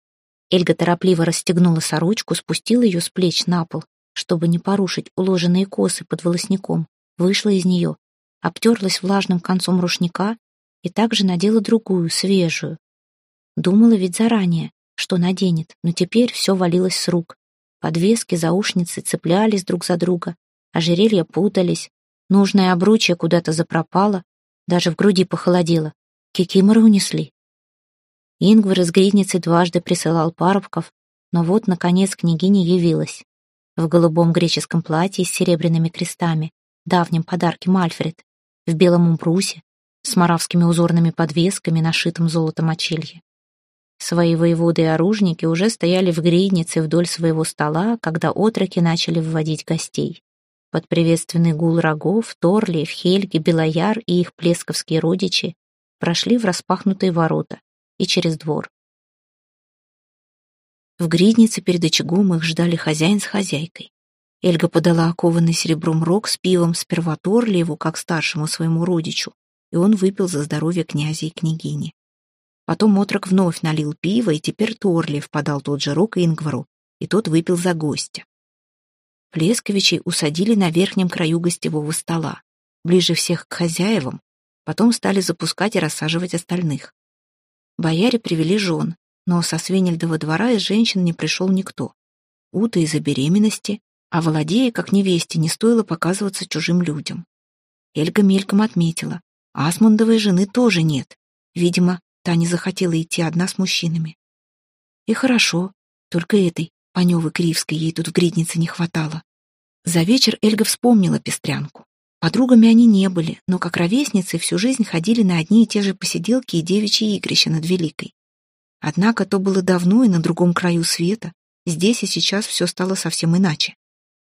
Эльга торопливо расстегнула сорочку, спустила ее с плеч на пол, чтобы не порушить уложенные косы под волосником, вышла из нее, обтерлась влажным концом рушника и также надела другую, свежую. Думала ведь заранее, что наденет, но теперь все валилось с рук. Подвески, заушницы цеплялись друг за друга, ожерелья путались, нужное обручье куда-то запропало, даже в груди похолодело. Кикиморы унесли. Ингвар из гридницы дважды присылал парубков, но вот, наконец, княгиня явилась. В голубом греческом платье с серебряными крестами, давнем подарке Мальфред, в белом умбрусе, с моравскими узорными подвесками, нашитым золотом очелье. Свои воеводы и оружники уже стояли в гриднице вдоль своего стола, когда отроки начали вводить гостей. Под приветственный гул рогов Торлиев, Хельги, Белояр и их плесковские родичи прошли в распахнутые ворота и через двор. В гриднице перед очагом их ждали хозяин с хозяйкой. Эльга подала окованный серебром рог с пивом сперва Торлиеву, как старшему своему родичу, и он выпил за здоровье князя и княгини. Потом отрок вновь налил пиво, и теперь Торлиев подал тот же рог Ингвару, и тот выпил за гостя. Плесковичей усадили на верхнем краю гостевого стола, ближе всех к хозяевам, потом стали запускать и рассаживать остальных. Бояре привели жен, но со Свенельдова двора из женщин не пришел никто. Ута из-за беременности, а Володея, как невесте, не стоило показываться чужим людям. Эльга мельком отметила, Асмундовой жены тоже нет. Видимо, та не захотела идти одна с мужчинами. И хорошо, только этой, Паневы Кривской, ей тут в гриднице не хватало. За вечер Эльга вспомнила пестрянку. Подругами они не были, но как ровесницы всю жизнь ходили на одни и те же посиделки и девичьи игрища над Великой. Однако то было давно и на другом краю света. Здесь и сейчас все стало совсем иначе.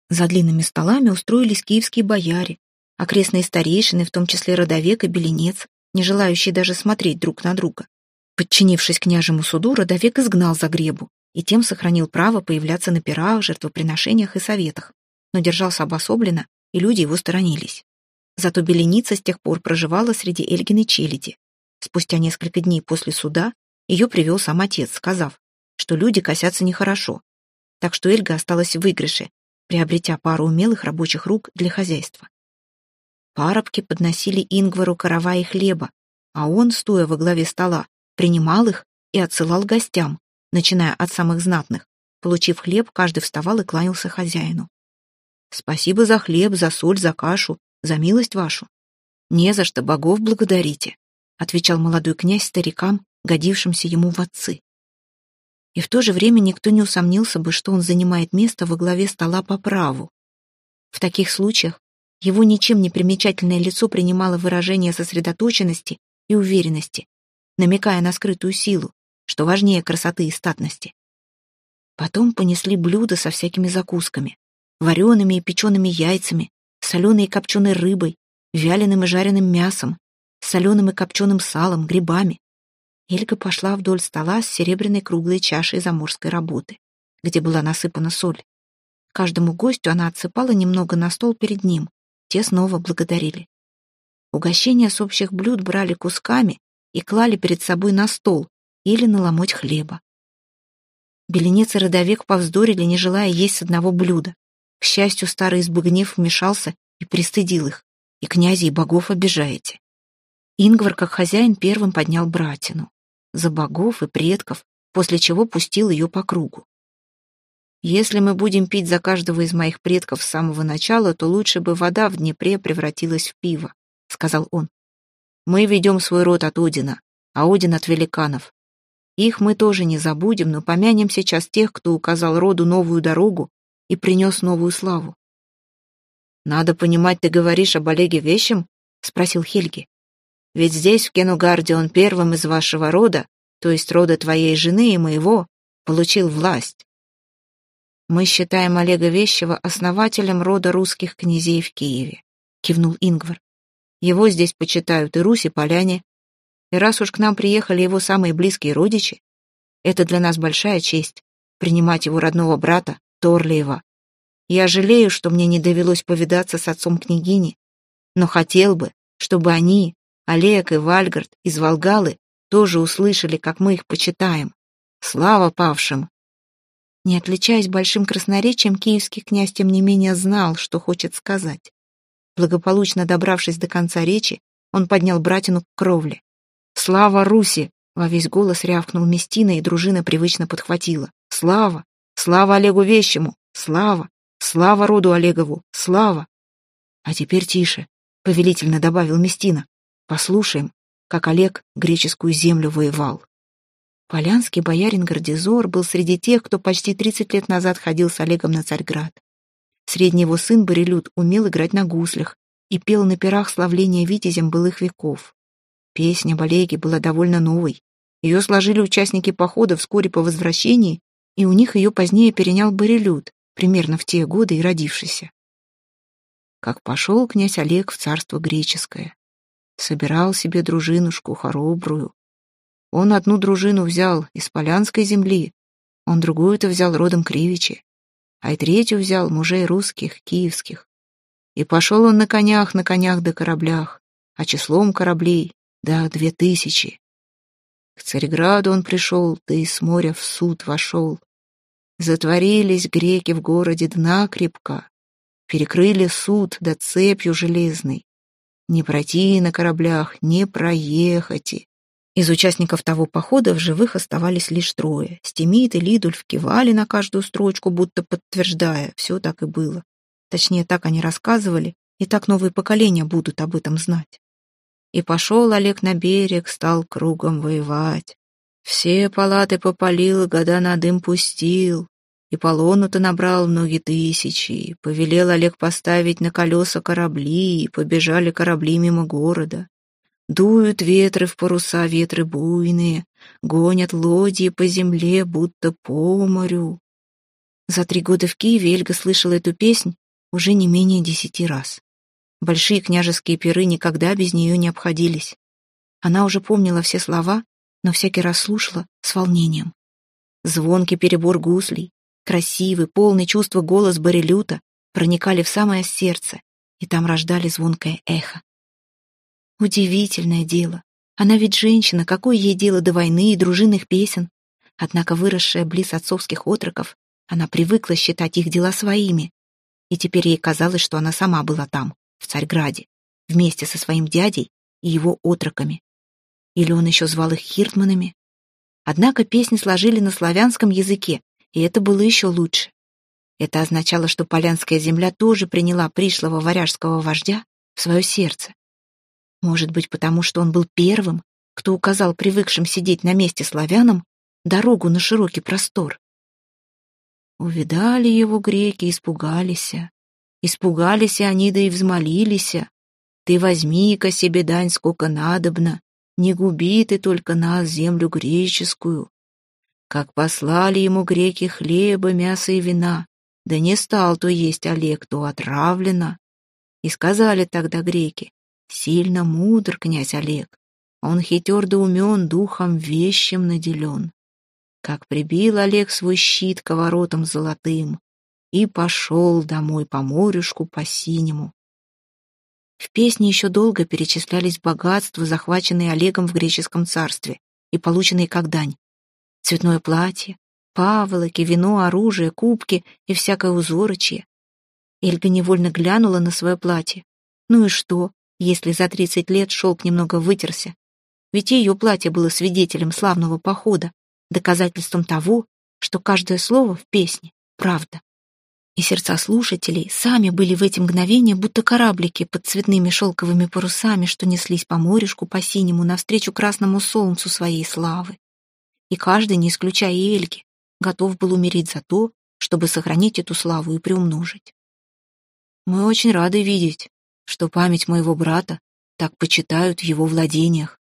За длинными столами устроились киевские бояре, окрестные старейшины, в том числе родовек и беленец, не желающие даже смотреть друг на друга. Подчинившись княжему суду, родовек изгнал Загребу и тем сохранил право появляться на пирах, жертвоприношениях и советах, но держался обособленно, и люди его сторонились. Зато Беленица с тех пор проживала среди Эльгиной челяди. Спустя несколько дней после суда ее привел сам отец, сказав, что люди косятся нехорошо. Так что Эльга осталась в выигрыше, приобретя пару умелых рабочих рук для хозяйства. Парабки подносили Ингвару каравай хлеба, а он, стоя во главе стола, принимал их и отсылал гостям, начиная от самых знатных. Получив хлеб, каждый вставал и кланялся хозяину. «Спасибо за хлеб, за соль, за кашу, за милость вашу». «Не за что, богов благодарите», — отвечал молодой князь старикам, годившимся ему в отцы. И в то же время никто не усомнился бы, что он занимает место во главе стола по праву. В таких случаях его ничем не примечательное лицо принимало выражение сосредоточенности и уверенности, намекая на скрытую силу, что важнее красоты и статности. Потом понесли блюда со всякими закусками, вареными и печеными яйцами, соленой и копченой рыбой, вяленым и жареным мясом, соленым и копченым салом, грибами, Эльга пошла вдоль стола с серебряной круглой чашей заморской работы, где была насыпана соль. Каждому гостю она отсыпала немного на стол перед ним. Те снова благодарили. Угощения с общих блюд брали кусками и клали перед собой на стол или на ломоть хлеба. Беленец и родовек повздорили, не желая есть с одного блюда. К счастью, старый избыгнев вмешался и пристыдил их. И князей и богов обижаете. Ингвар, как хозяин, первым поднял братину за богов и предков, после чего пустил ее по кругу. Если мы будем пить за каждого из моих предков с самого начала, то лучше бы вода в Днепре превратилась в пиво, сказал он. Мы ведем свой род от Одина, а Один от великанов. Их мы тоже не забудем, но помянем сейчас тех, кто указал роду новую дорогу и принес новую славу. «Надо понимать, ты говоришь об Олеге Вещем?» — спросил Хельги. Ведь здесь, в Кенугарде, он первым из вашего рода, то есть рода твоей жены и моего, получил власть. Мы считаем Олега Вещева основателем рода русских князей в Киеве, кивнул Ингвар. Его здесь почитают и Русь, и поляне. И раз уж к нам приехали его самые близкие родичи, это для нас большая честь принимать его родного брата Торлиева. Я жалею, что мне не довелось повидаться с отцом княгини, но хотел бы, чтобы они, Олег и Вальгард из Волгалы тоже услышали, как мы их почитаем. Слава павшим! Не отличаясь большим красноречием, киевский князь тем не менее знал, что хочет сказать. Благополучно добравшись до конца речи, он поднял братину к кровле. «Слава Руси!» Во весь голос рявкнул Местина, и дружина привычно подхватила. «Слава! Слава Олегу Вещему! Слава! Слава роду Олегову! Слава!» «А теперь тише», — повелительно добавил Местина. «Послушаем, как Олег греческую землю воевал». Полянский боярин Гордизор был среди тех, кто почти 30 лет назад ходил с Олегом на Царьград. Средний его сын Борелюд умел играть на гуслях и пел на пирах славления витязем былых веков. Песня об Олеге была довольно новой. Ее сложили участники похода вскоре по возвращении, и у них ее позднее перенял Борелюд, примерно в те годы и родившийся. Как пошел князь Олег в царство греческое. Собирал себе дружинушку хоробрую, он одну дружину взял из Полянской земли, он другую-то взял родом Кривичи, а и третью взял мужей русских, киевских. И пошел он на конях, на конях да кораблях, а числом кораблей да две тысячи. К Царьграду он пришел, да и с моря в суд вошел. Затворились греки в городе дна крепка, перекрыли суд да цепью железной. Не пройти на кораблях, не проехать. Из участников того похода в живых оставались лишь трое. Стемид и Лидульф кивали на каждую строчку, будто подтверждая, все так и было. Точнее, так они рассказывали, и так новые поколения будут об этом знать. И пошел Олег на берег, стал кругом воевать. Все палаты попалил, года на дым пустил, и полону-то набрал многие тысячи. Повелел Олег поставить на колеса корабли, и побежали корабли мимо города. Дуют ветры в паруса, ветры буйные, Гонят лодьи по земле, будто по морю. За три года в Киеве Эльга слышала эту песнь уже не менее десяти раз. Большие княжеские пиры никогда без нее не обходились. Она уже помнила все слова, но всякий раз слушала с волнением. Звонкий перебор гуслей, красивый, полный чувства голос барелюта проникали в самое сердце, и там рождали звонкое эхо. Удивительное дело. Она ведь женщина, какое ей дело до войны и дружинных песен? Однако, выросшая близ отцовских отроков, она привыкла считать их дела своими. И теперь ей казалось, что она сама была там, в Царьграде, вместе со своим дядей и его отроками. Или он еще звал их хиртманами. Однако песни сложили на славянском языке, и это было еще лучше. Это означало, что Полянская земля тоже приняла пришлого варяжского вождя в свое сердце. Может быть, потому что он был первым, кто указал привыкшим сидеть на месте славянам дорогу на широкий простор. Увидали его греки, испугались. Испугались они, да и взмолились. Ты возьми-ка себе дань, сколько надобно, не губи ты только нас, землю греческую. Как послали ему греки хлеба, мяса и вина, да не стал то есть Олег, то отравлено. И сказали тогда греки, Сильно мудр князь Олег. Он хитер да умен, духом вещим наделен. Как прибил Олег свой щит к воротам золотым и пошел домой по морюшку по синему. В песне еще долго перечислялись богатства, захваченные Олегом в греческом царстве и полученные как дань. Цветное платье, паволоки, вино, оружие, кубки и всякое узорочье. Эльга невольно глянула на свое платье. Ну и что? если за тридцать лет шелк немного вытерся. Ведь ее платье было свидетелем славного похода, доказательством того, что каждое слово в песне — правда. И сердца слушателей сами были в эти мгновения будто кораблики под цветными шелковыми парусами, что неслись по морюшку по синему навстречу красному солнцу своей славы. И каждый, не исключая Эльги, готов был умереть за то, чтобы сохранить эту славу и приумножить. Мы очень рады видеть, что память моего брата так почитают в его владениях,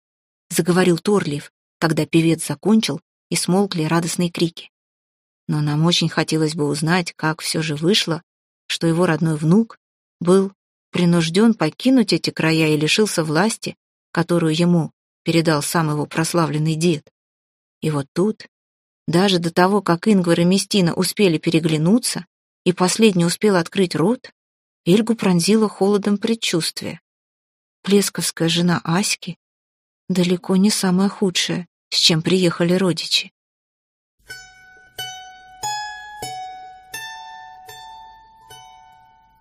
заговорил Торлиев, когда певец закончил и смолкли радостные крики. Но нам очень хотелось бы узнать, как все же вышло, что его родной внук был принужден покинуть эти края и лишился власти, которую ему передал сам его прославленный дед. И вот тут, даже до того, как Ингвар и Местина успели переглянуться, и последний успел открыть рот, Ильгу пронзило холодом предчувствие. Плесковская жена Аськи далеко не самое худшее, с чем приехали родичи.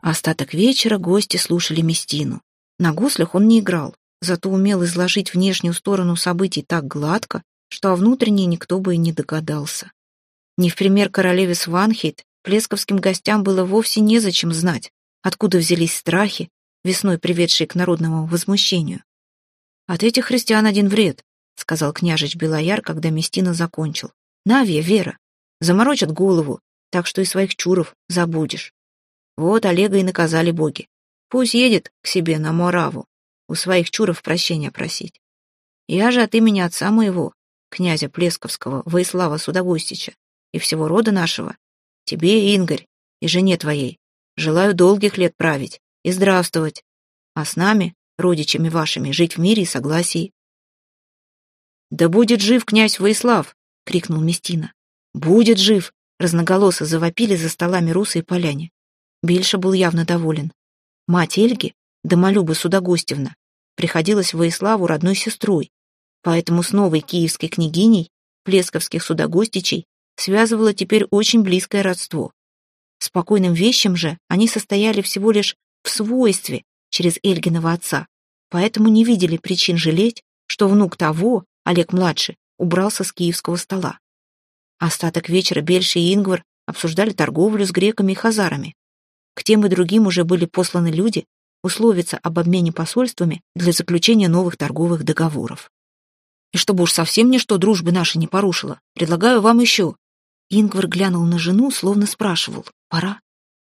Остаток вечера гости слушали Местину. На гуслях он не играл, зато умел изложить внешнюю сторону событий так гладко, что о внутренней никто бы и не догадался. Не в пример королеве Сванхейт, плесковским гостям было вовсе незачем знать, откуда взялись страхи, весной приведшие к народному возмущению. «От этих христиан один вред», — сказал княжич Белояр, когда Местина закончил. «Навья, Вера, заморочат голову, так что и своих чуров забудешь. Вот Олега и наказали боги. Пусть едет к себе на Мораву, у своих чуров прощения просить. Я же от имени отца моего, князя Плесковского, Воислава Судогостича, и всего рода нашего, тебе, Ингарь, и жене твоей, желаю долгих лет править и здравствовать, а с нами, родичами вашими, жить в мире и согласии. «Да будет жив князь Воислав!» — крикнул Местина. «Будет жив!» — разноголосо завопили за столами русы и поляне. Бельша был явно доволен. Мать Эльги, Домолюба Судогостевна, приходилась Воиславу родной сестрой, поэтому с новой киевской княгиней, плесковских судогостичей, связывало теперь очень близкое родство. Спокойным вещам же они состояли всего лишь в свойстве через Эльгиного отца, поэтому не видели причин жалеть, что внук того, Олег-младший, убрался с киевского стола. Остаток вечера Бельши и Ингвар обсуждали торговлю с греками и хазарами. К тем и другим уже были посланы люди условиться об обмене посольствами для заключения новых торговых договоров. И чтобы уж совсем ничто дружбы нашей не порушило, предлагаю вам еще. Ингвар глянул на жену, словно спрашивал, пора?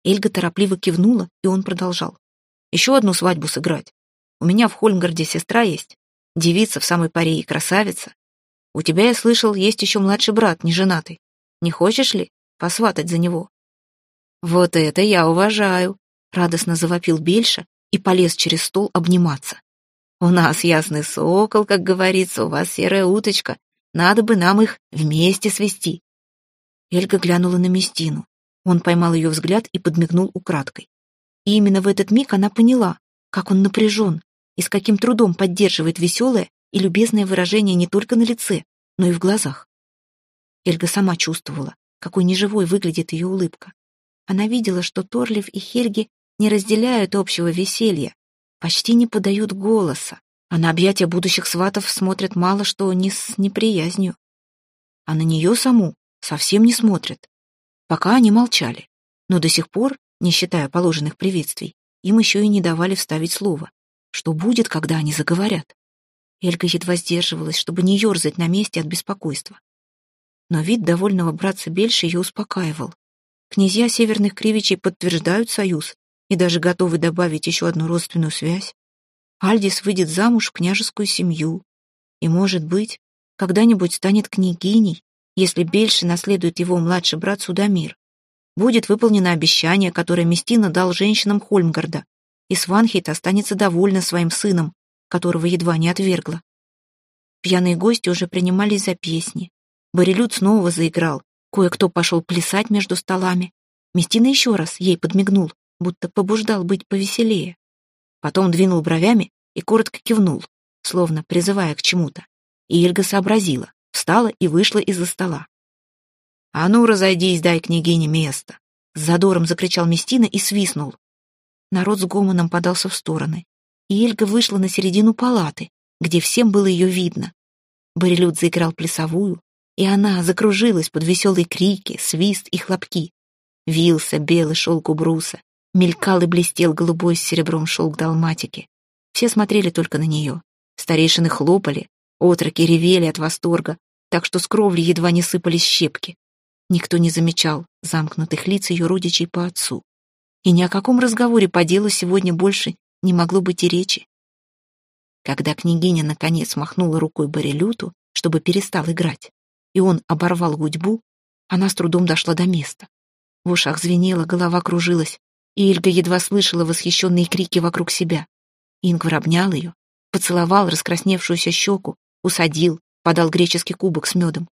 Эльга торопливо кивнула, и он продолжал. Еще одну свадьбу сыграть. У меня в Хольмгарде сестра есть, девица в самой паре и красавица. У тебя, я слышал, есть еще младший брат, неженатый. Не хочешь ли посватать за него? Вот это я уважаю, радостно завопил Бельша и полез через стол обниматься. У нас ясный сокол, как говорится, у вас серая уточка. Надо бы нам их вместе свести. Эльга глянула на Местину. Он поймал ее взгляд и подмигнул украдкой. И именно в этот миг она поняла, как он напряжен и с каким трудом поддерживает веселое и любезное выражение не только на лице, но и в глазах. Эльга сама чувствовала, какой неживой выглядит ее улыбка. Она видела, что Торлив и Хельги не разделяют общего веселья, почти не подают голоса, а на объятия будущих сватов смотрят мало что не с неприязнью. А на нее саму совсем не смотрят. Пока они молчали, но до сих пор, не считая положенных приветствий, им еще и не давали вставить слово. Что будет, когда они заговорят? Эльга едва сдерживалась, чтобы не ерзать на месте от беспокойства. Но вид довольного братца Бельши ее успокаивал. Князья северных кривичей подтверждают союз, и даже готовы добавить еще одну родственную связь. Альдис выйдет замуж в княжескую семью и, может быть, когда-нибудь станет княгиней, если Бельши наследует его младший брат Судомир. Будет выполнено обещание, которое Местина дал женщинам Хольмгарда, и Сванхейт останется довольна своим сыном, которого едва не отвергла. Пьяные гости уже принимались за песни. Барелют снова заиграл, кое-кто пошел плясать между столами. Местина еще раз ей подмигнул, будто побуждал быть повеселее. Потом двинул бровями и коротко кивнул, словно призывая к чему-то. И Ильга сообразила, встала и вышла из-за стола. «А ну, разойдись, дай княгине место!» С задором закричал Местина и свистнул. Народ с гомоном подался в стороны, и Эльга вышла на середину палаты, где всем было ее видно. Барелют заиграл плясовую, и она закружилась под веселые крики, свист и хлопки. Вился белый шелк у бруса, Мелькал и блестел голубой с серебром шелк далматики. Все смотрели только на нее. Старейшины хлопали, отроки ревели от восторга, так что с кровли едва не сыпались щепки. Никто не замечал замкнутых лиц ее родичей по отцу. И ни о каком разговоре по делу сегодня больше не могло быть и речи. Когда княгиня наконец махнула рукой Барелюту, чтобы перестал играть, и он оборвал гудьбу, она с трудом дошла до места. В ушах звенело, голова кружилась, и Ильга едва слышала восхищенные крики вокруг себя. Ингвар обнял ее, поцеловал раскрасневшуюся щеку, усадил, подал греческий кубок с медом.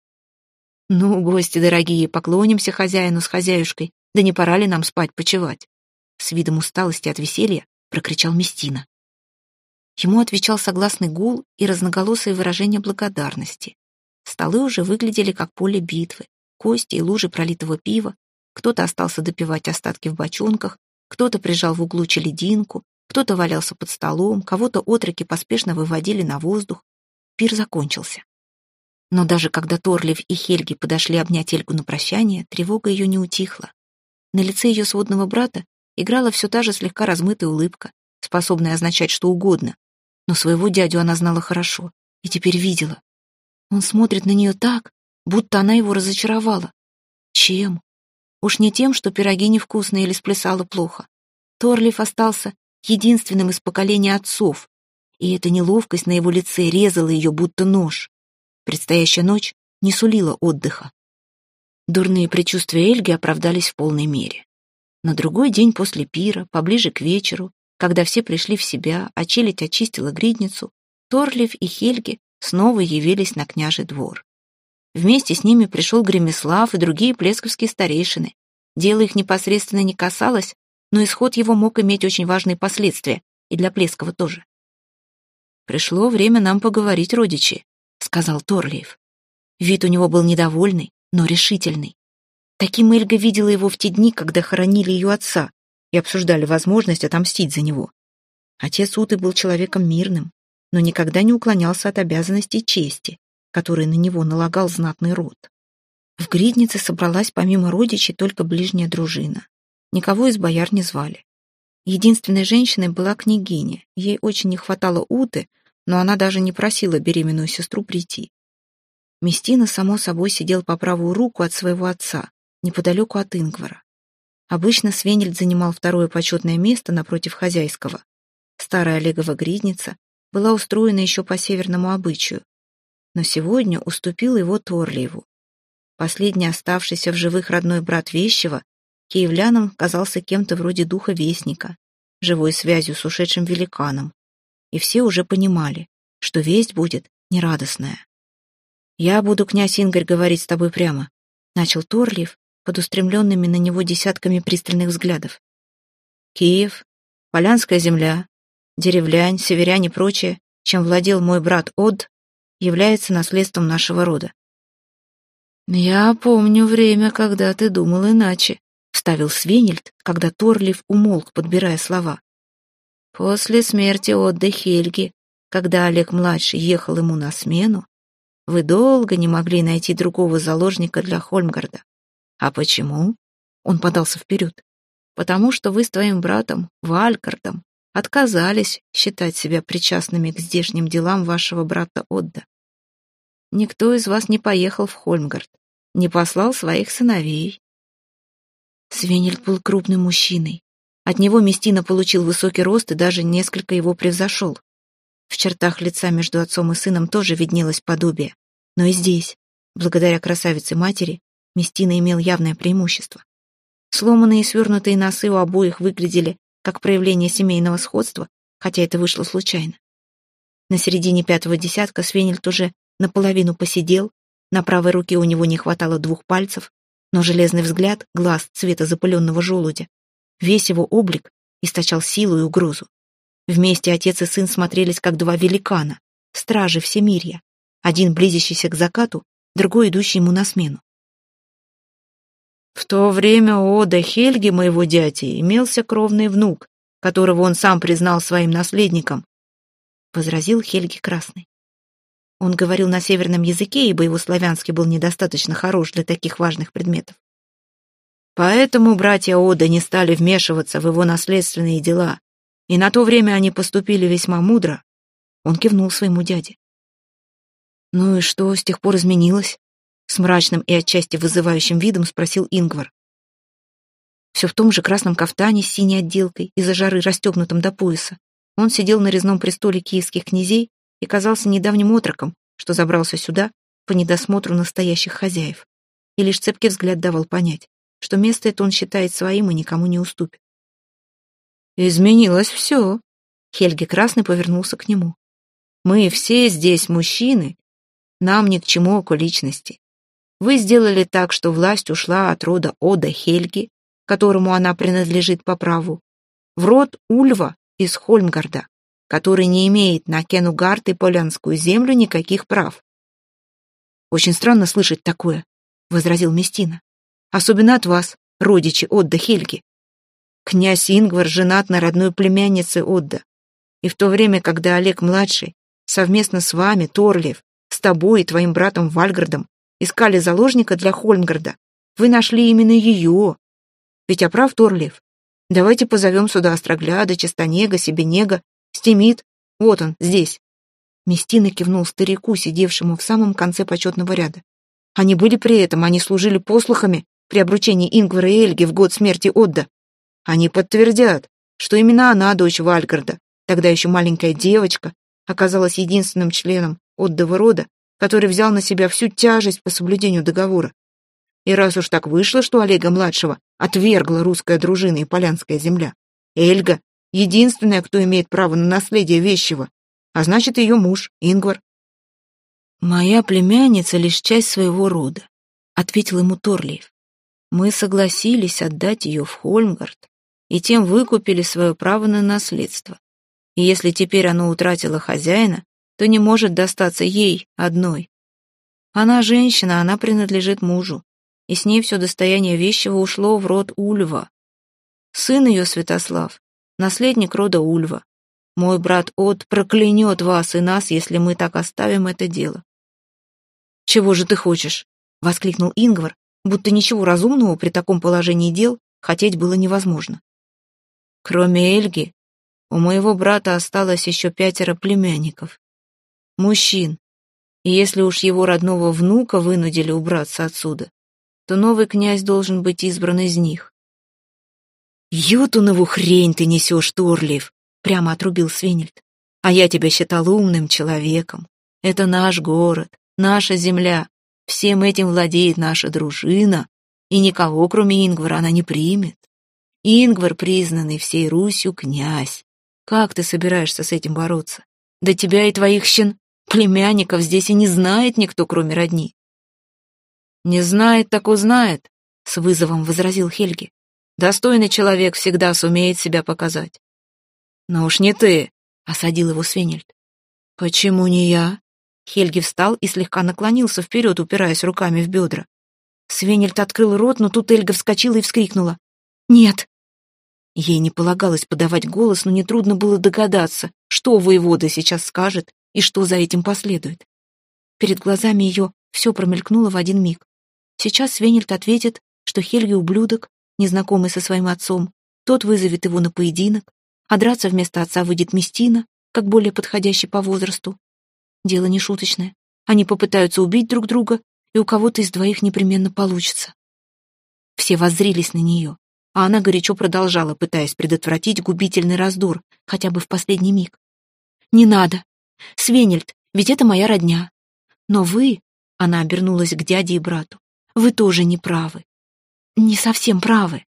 «Ну, гости дорогие, поклонимся хозяину с хозяюшкой, да не пора ли нам спать, почевать?» С видом усталости от веселья прокричал Местина. Ему отвечал согласный гул и разноголосые выражения благодарности. Столы уже выглядели как поле битвы, кости и лужи пролитого пива, кто-то остался допивать остатки в бочонках, кто-то прижал в углу челединку, кто-то валялся под столом, кого-то отроки поспешно выводили на воздух. Пир закончился. Но даже когда Торлив и Хельги подошли обнять Эльгу на прощание, тревога ее не утихла. На лице ее сводного брата играла все та же слегка размытая улыбка, способная означать что угодно. Но своего дядю она знала хорошо и теперь видела. Он смотрит на нее так, будто она его разочаровала. Чем? Уж не тем, что пироги невкусные или сплясала плохо. Торлиф остался единственным из поколения отцов, и эта неловкость на его лице резала ее, будто нож. Предстоящая ночь не сулила отдыха. Дурные предчувствия Эльги оправдались в полной мере. На другой день после пира, поближе к вечеру, когда все пришли в себя, а челядь очистила гридницу, Торлив и Хельги снова явились на княжий двор. Вместе с ними пришел Гремеслав и другие плесковские старейшины. Дело их непосредственно не касалось, но исход его мог иметь очень важные последствия, и для Плескова тоже. «Пришло время нам поговорить, родичи», — сказал Торлиев. Вид у него был недовольный, но решительный. Таким Эльга видела его в те дни, когда хоронили ее отца и обсуждали возможность отомстить за него. Отец Уты был человеком мирным, но никогда не уклонялся от обязанностей чести, которые на него налагал знатный род. В Гриднице собралась помимо родичей только ближняя дружина. Никого из бояр не звали. Единственной женщиной была княгиня. Ей очень не хватало Уты, но она даже не просила беременную сестру прийти. Местина, само собой, сидел по правую руку от своего отца, неподалеку от Ингвара. Обычно Свенельд занимал второе почетное место напротив хозяйского. Старая Олегова гридница была устроена еще по северному обычаю, но сегодня уступил его Торлиеву. Последний оставшийся в живых родной брат Вещева киевлянам казался кем-то вроде духа вестника, живой связью с ушедшим великаном, и все уже понимали, что весть будет нерадостная. «Я буду, князь Ингорь, говорить с тобой прямо», — начал Торлиев под устремленными на него десятками пристальных взглядов. «Киев, Полянская земля, деревлянь, северяне и прочее, чем владел мой брат Од, является наследством нашего рода. «Я помню время, когда ты думал иначе», — вставил Свенельд, когда Торлив умолк, подбирая слова. «После смерти Отды Хельги, когда Олег-младший ехал ему на смену, вы долго не могли найти другого заложника для Хольмгарда. А почему?» Он подался вперед. «Потому что вы с твоим братом, Валькардом, отказались считать себя причастными к здешним делам вашего брата Отда. Никто из вас не поехал в Хольмгард, не послал своих сыновей. Свенельд был крупным мужчиной. От него Местина получил высокий рост и даже несколько его превзошел. В чертах лица между отцом и сыном тоже виднелось подобие. Но и здесь, благодаря красавице матери, Местина имел явное преимущество. Сломанные и свернутые носы у обоих выглядели как проявление семейного сходства, хотя это вышло случайно. На середине пятого десятка Свенельд уже наполовину посидел, на правой руке у него не хватало двух пальцев, но железный взгляд, глаз цвета запыленного желудя, весь его облик источал силу и угрозу. Вместе отец и сын смотрелись как два великана, стражи всемирья, один близящийся к закату, другой идущий ему на смену. В то время у Ода Хельги, моего дяди, имелся кровный внук, которого он сам признал своим наследником, — возразил Хельги Красный. Он говорил на северном языке, ибо его славянский был недостаточно хорош для таких важных предметов. Поэтому братья Ода не стали вмешиваться в его наследственные дела, и на то время они поступили весьма мудро. Он кивнул своему дяде. Ну и что с тех пор изменилось? С мрачным и отчасти вызывающим видом спросил Ингвар. Все в том же красном кафтане с синей отделкой, из-за жары расстегнутым до пояса. Он сидел на резном престоле киевских князей и казался недавним отроком, что забрался сюда по недосмотру настоящих хозяев. И лишь цепкий взгляд давал понять, что место это он считает своим и никому не уступит. «Изменилось все», — Хельги Красный повернулся к нему. «Мы все здесь мужчины, нам ни к чему околичности. Вы сделали так, что власть ушла от рода Ода Хельги, которому она принадлежит по праву, в род Ульва из Хольмгарда, который не имеет на Кенугард и Полянскую землю никаких прав. «Очень странно слышать такое», — возразил Местина. «Особенно от вас, родичи Отда Хельги. Князь Ингвар женат на родной племяннице Отда, и в то время, когда Олег-младший совместно с вами, Торлиев,
тобой и твоим братом Вальгардом искали заложника для Хольмгарда, вы нашли именно ее. Ведь я прав, Торлиев? Давайте позовем сюда Острогляда, Чистонега, Себенега, Стемит. Вот он, здесь. Местина кивнул старику, сидевшему в самом конце почетного ряда. Они были при этом, они служили послухами при обручении Ингвара и Эльги в год смерти Отда. Они подтвердят, что именно она, дочь Вальгарда, тогда еще маленькая девочка, оказалась единственным членом Отдова рода, который взял на себя всю тяжесть по соблюдению договора. И раз уж так вышло, что Олега-младшего отвергла русская дружина и полянская земля, Эльга — единственная, кто имеет право на наследие вещего, а значит, ее муж, Ингвар.
«Моя племянница — лишь часть своего рода», — ответил ему Торлиев. «Мы согласились отдать ее в Хольмгард, и тем выкупили свое право на наследство. И если теперь оно утратило хозяина, то не может достаться ей одной. Она женщина, она принадлежит мужу, и с ней все достояние вещего ушло в род Ульва. Сын ее, Святослав, наследник рода Ульва. Мой брат От проклянет вас и нас, если мы так оставим это дело. «Чего же ты хочешь?» — воскликнул Ингвар, будто ничего разумного при таком положении дел хотеть было невозможно. Кроме Эльги, у моего брата осталось еще пятеро племянников. Мужчин. И если уж его родного внука вынудили убраться отсюда, то новый князь должен быть избран из них. «Ютунову хрень ты несешь, Торлиев!» — прямо отрубил Свенельд. «А я тебя считал умным человеком. Это наш город, наша земля. Всем этим владеет наша дружина, и никого, кроме Ингвара, она не примет. Ингвар, признанный всей Русью князь. Как ты собираешься с этим бороться? Да тебя и твоих щен племянников здесь и не знает никто, кроме родни. «Не знает, так узнает», — с вызовом возразил Хельги. «Достойный человек всегда сумеет себя показать». «Но уж не ты», — осадил его Свенельд. «Почему не я?» Хельги встал и слегка наклонился вперед, упираясь руками в бедра. Свенельд открыл рот, но тут Эльга вскочила и вскрикнула. «Нет!» Ей не полагалось подавать голос, но нетрудно было догадаться, что воевода сейчас скажет и что за этим последует. Перед глазами ее все промелькнуло в один миг. Сейчас Свенельд ответит, что Хельги ублюдок, незнакомый со своим отцом, тот вызовет его на поединок, а драться вместо отца выйдет Местина, как более подходящий по возрасту. Дело не шуточное. Они попытаются убить друг друга, и у кого-то из двоих непременно получится. Все воззрились на нее, а она горячо продолжала, пытаясь предотвратить губительный раздор, хотя бы в последний миг. «Не надо. Свенельд, ведь это моя родня. Но вы...» — она обернулась к дяде и брату. Вы тоже не правы. Не совсем правы.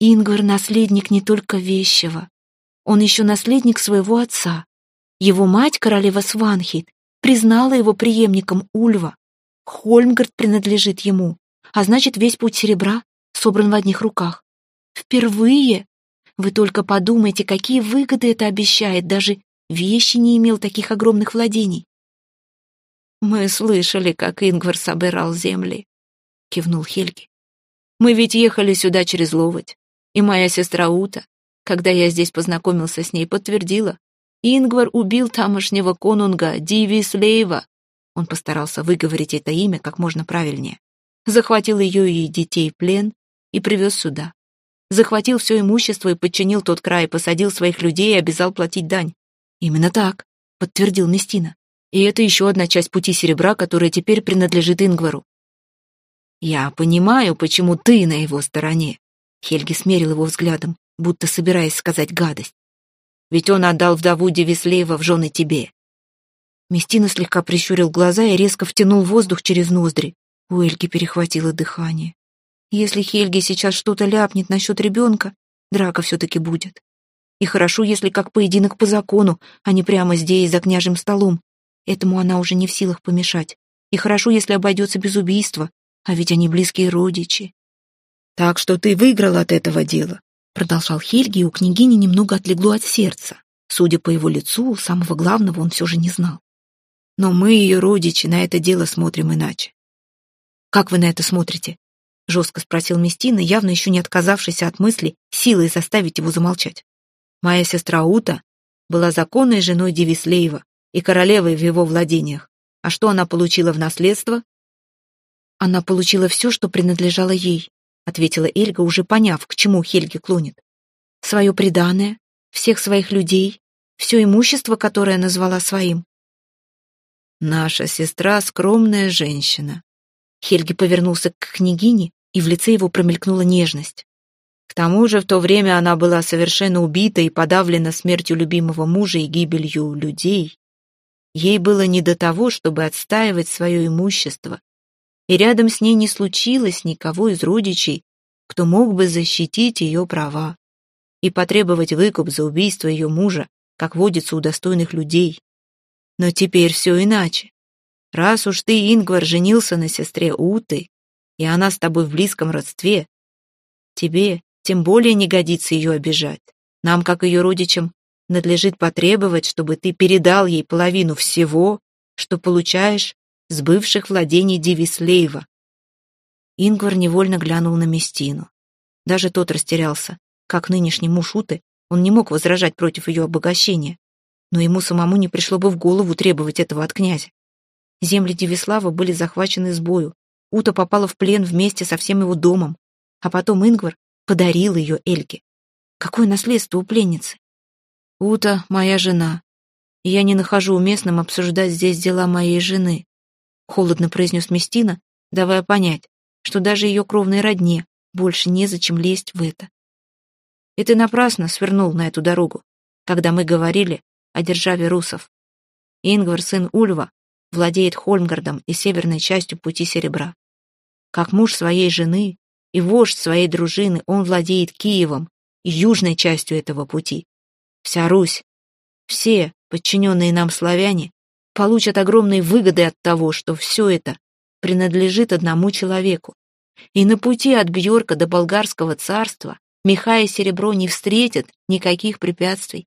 Ингвар — наследник не только вещего. Он еще наследник своего отца. Его мать, королева Сванхит, признала его преемником Ульва. Хольмгард принадлежит ему, а значит, весь путь серебра собран в одних руках. Впервые! Вы только подумайте, какие выгоды это обещает, даже вещи не имел таких огромных владений. Мы слышали, как Ингвар собирал земли кивнул Хельги. Мы ведь ехали сюда через Ловоть, и моя сестра Ута, когда я здесь познакомился с ней, подтвердила. Ингвар убил тамошнего конунга Дивислеева. Он постарался выговорить это имя как можно правильнее. Захватил ее и детей в плен и привез сюда. Захватил все имущество и подчинил тот край, посадил своих людей и обязал платить дань. Именно так, подтвердил Местина. И это еще одна часть пути серебра, которая теперь принадлежит Ингвару. «Я понимаю, почему ты на его стороне», — Хельги смерил его взглядом, будто собираясь сказать гадость. «Ведь он отдал вдову Девислеева в жены тебе». Местина слегка прищурил глаза и резко втянул воздух через ноздри. У Эльги перехватило дыхание. Если Хельги сейчас что-то ляпнет насчет ребенка, драка все-таки будет. И хорошо, если как поединок по закону, а не прямо здесь, за княжим столом. Этому она уже не в силах помешать. И хорошо, если обойдется без убийства, а ведь они близкие родичи. Так что ты выиграл от этого дела, продолжал Хельги, и у княгини немного отлегло от сердца. Судя по его лицу, самого главного он все же не знал. Но мы, ее родичи, на это дело смотрим иначе. «Как вы на это смотрите?» — жестко спросил Местина, явно еще не отказавшийся от мысли, силой заставить его замолчать. «Моя сестра Ута была законной женой Девислеева и королевой в его владениях.
А что она получила в наследство?
Она получила все, что принадлежало ей, ответила Эльга, уже поняв, к чему Хельги клонит. Свое преданное, всех своих людей, все имущество, которое назвала своим.
Наша сестра — скромная женщина.
Хельги повернулся к княгине, и в лице его промелькнула нежность.
К тому же в то время она была совершенно убита и подавлена смертью любимого мужа и гибелью людей. Ей было не до того, чтобы отстаивать свое имущество, и рядом с ней не случилось никого из родичей, кто мог бы защитить ее права и потребовать выкуп за убийство ее мужа, как водится у достойных людей. Но теперь все иначе. Раз уж ты, Ингвар, женился на сестре Уты, и она с тобой в близком родстве, тебе тем более не годится ее обижать. Нам, как ее родичам, надлежит потребовать, чтобы ты передал ей половину всего, что получаешь с бывших владений Дивислеева.
Ингвар невольно глянул на Местину. Даже тот растерялся. Как нынешний муж Уты, он не мог возражать против ее обогащения, но ему самому не пришло бы в голову требовать этого от князя. Земли Девислава были захвачены с бою, Ута попала в плен вместе со всем его домом, а потом Ингвар подарил ее Эльге. Какое наследство у пленницы?
Ута — моя жена, я не нахожу уместным обсуждать здесь дела моей жены, холодно произнес Местина, давая понять, что даже ее кровной родне больше незачем лезть в это. И ты напрасно свернул на эту дорогу, когда мы говорили о державе русов. Ингвар, сын Ульва, владеет Хольмгардом и северной частью пути серебра. Как муж своей жены и вождь своей дружины, он владеет Киевом и южной частью этого пути. Вся Русь, все подчиненные нам славяне, получат огромные выгоды от того, что все это принадлежит одному человеку. И на пути от Бьорка до Болгарского царства меха и серебро не встретят никаких препятствий.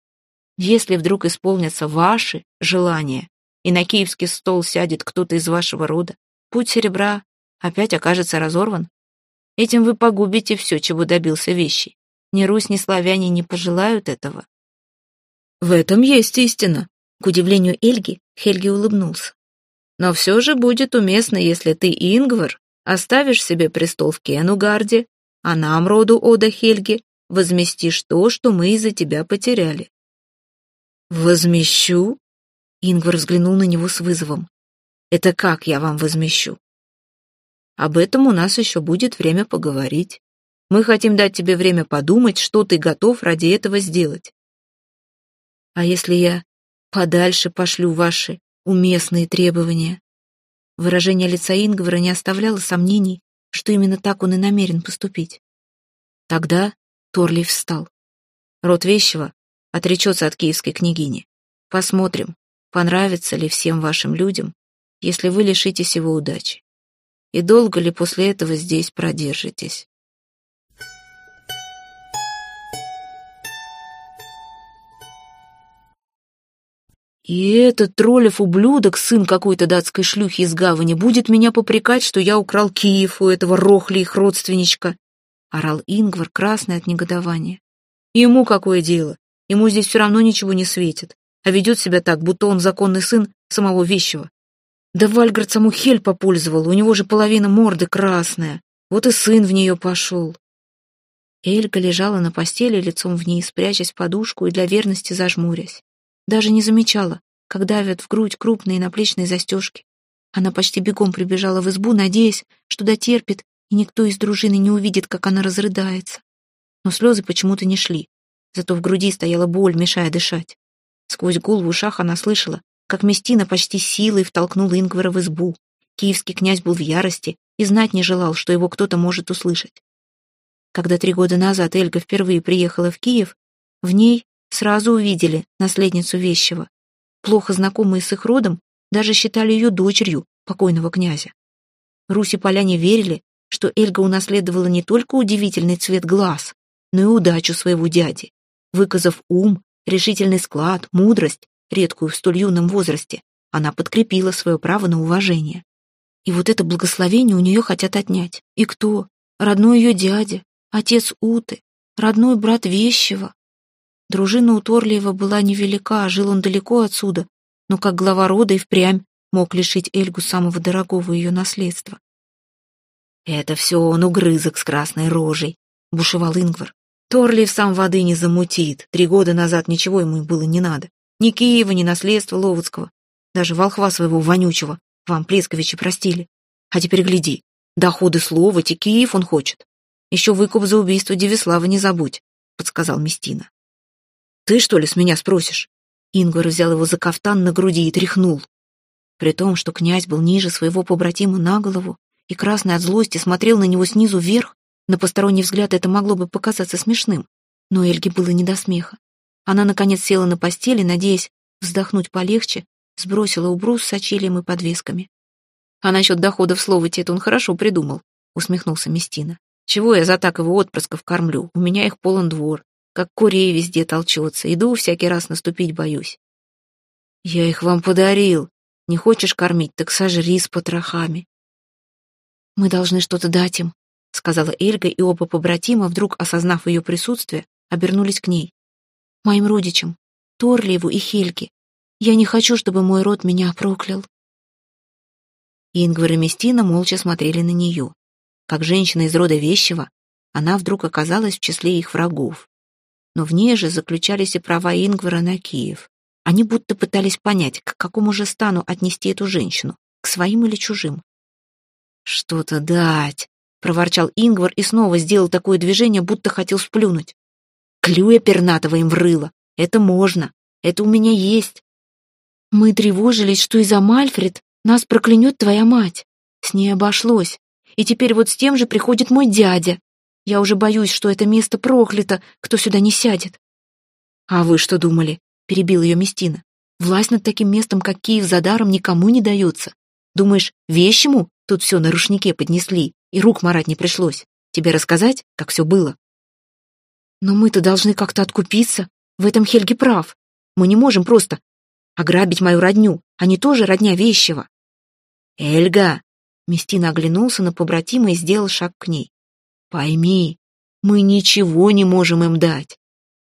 Если вдруг исполнятся ваши желания, и на киевский стол сядет кто-то из вашего рода, путь серебра опять окажется разорван. Этим вы погубите все, чего добился вещи. Ни Русь, ни славяне не пожелают этого.
В этом есть истина. К удивлению Эльги, Хельги улыбнулся.
Но все же будет уместно, если ты, Ингвар, оставишь себе престол в Кенугарде, а нам, роду Ода Хельги, возместишь то, что мы из-за тебя потеряли.
Возмещу? Ингвар взглянул на него с вызовом.
Это как я вам возмещу? Об этом у нас еще будет время поговорить. Мы хотим дать тебе время подумать, что ты готов ради этого сделать.
А если я подальше пошлю ваши уместные требования? Выражение лица Ингвара не оставляло сомнений, что именно так он и намерен поступить. Тогда Торлей встал.
Род Вещего отречется от киевской княгини. Посмотрим, понравится ли всем вашим людям, если вы лишитесь его удачи. И долго ли после этого здесь продержитесь?
И этот троллев ублюдок, сын какой-то датской шлюхи из гавани, будет меня попрекать, что я украл Киев у этого рохли их родственничка. Орал Ингвар, красный от негодования.
Ему какое дело? Ему здесь все равно ничего не светит, а ведет себя так, будто он законный сын самого вещего.
Да Вальгард саму хель попользовал, у него же половина морды красная. Вот и сын в нее пошел. Эльга лежала на постели лицом вниз, прячась в подушку и для верности зажмурясь. Даже не замечала, как давят в грудь крупные наплечные застежки. Она почти бегом прибежала в избу, надеясь, что дотерпит, и никто из дружины не увидит, как она разрыдается. Но слезы почему-то не шли, зато в груди стояла боль, мешая дышать. Сквозь гул в ушах она слышала, как Местина почти силой втолкнул Ингвара в избу. Киевский князь был в ярости и знать не желал, что его кто-то может услышать. Когда три года назад Эльга впервые приехала в Киев, в ней Сразу увидели наследницу Вещего. Плохо знакомые с их родом даже считали ее дочерью покойного князя. Руси поляне верили, что Эльга унаследовала не только удивительный цвет глаз, но и удачу своего дяди. Выказав ум, решительный склад, мудрость, редкую в столь юном возрасте, она подкрепила свое право на уважение. И вот это благословение у нее хотят отнять. И кто? Родной ее дядя, отец Уты, родной брат Вещего. Дружина у Торлиева была невелика, жил он далеко отсюда, но как глава рода и впрямь
мог лишить Эльгу самого дорогого ее наследства. «Это все он угрызок с красной рожей», — бушевал Ингвар. «Торлиев сам воды не замутит. Три года назад ничего ему было не надо. Ни Киева, ни наследства Ловудского. Даже волхва своего вонючего вам Плесковичи простили. А теперь гляди, доходы слова, Киев он хочет. Еще выкуп за убийство Девислава не забудь», — подсказал Местина. «Ты, что ли, с меня спросишь?» Ингвар взял его за кафтан на груди и тряхнул. При том, что князь был ниже своего побратима на голову, и красный от злости смотрел на него снизу вверх, на посторонний взгляд это могло бы показаться смешным, но Эльге было не до смеха. Она, наконец, села на постели, надеясь вздохнуть полегче, сбросила убрус с очельем и подвесками. «А насчет доходов слова это он хорошо придумал», — усмехнулся Местина. «Чего я за так его отпрысков кормлю? У меня их полон двор, как курей везде толчется. Иду, всякий раз наступить боюсь». «Я их вам подарил. Не хочешь кормить, так сожри с потрохами», «Мы должны что-то дать им», — сказала Эльга, и оба побратима, вдруг осознав ее присутствие, обернулись к ней. «Моим родичам, Торлиеву и Хельге. Я не хочу, чтобы мой род меня проклял». Ингвар и Местина молча смотрели на нее. Как женщина из рода вещего, она вдруг оказалась в числе их врагов. Но в ней же заключались и права Ингвара на Киев. Они будто пытались понять, к какому же стану отнести эту женщину, к своим или чужим. «Что-то дать!» — проворчал Ингвар и снова сделал такое движение, будто хотел сплюнуть. «Клюя пернатого им врыло. Это можно. Это у меня есть». «Мы тревожились, что из-за Мальфред нас проклянет твоя мать. С ней обошлось. И теперь вот с тем же приходит мой дядя. Я уже боюсь, что это место проклято, кто сюда не сядет». «А вы что думали?» — перебил ее Местина. «Власть над таким местом, как Киев, за даром никому не дается. Думаешь, вещему Тут все на рушнике поднесли, и рук марать не пришлось. Тебе рассказать, как все было? Но мы-то должны как-то откупиться. В этом Хельги прав. Мы не можем просто ограбить мою родню. Они тоже родня вещего. Эльга! Местина оглянулся на побратима и сделал шаг к ней. Пойми, мы ничего не можем им дать.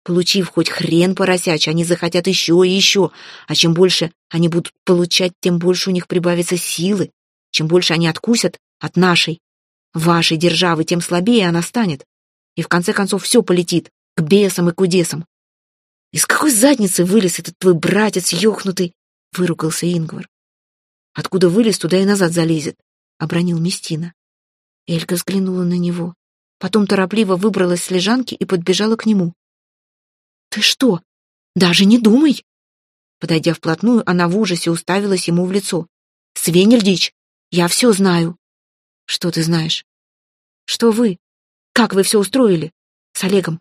Получив хоть хрен поросячий, они захотят еще и еще, а чем больше они будут получать, тем больше у них прибавится силы, чем больше они откусят от нашей, вашей державы, тем слабее она станет. И в конце концов все полетит к бесам и кудесам. «Из какой задницы вылез этот твой братец ёхнутый?» — выругался Ингвар. «Откуда вылез, туда и назад залезет», — обронил Местина. Эльга взглянула на него, потом торопливо выбралась с лежанки и подбежала к нему. «Ты что? Даже не думай!» Подойдя вплотную, она в ужасе уставилась ему в лицо. «Свенельдич, я все знаю. Что ты знаешь? Что вы? Как вы все устроили? С Олегом.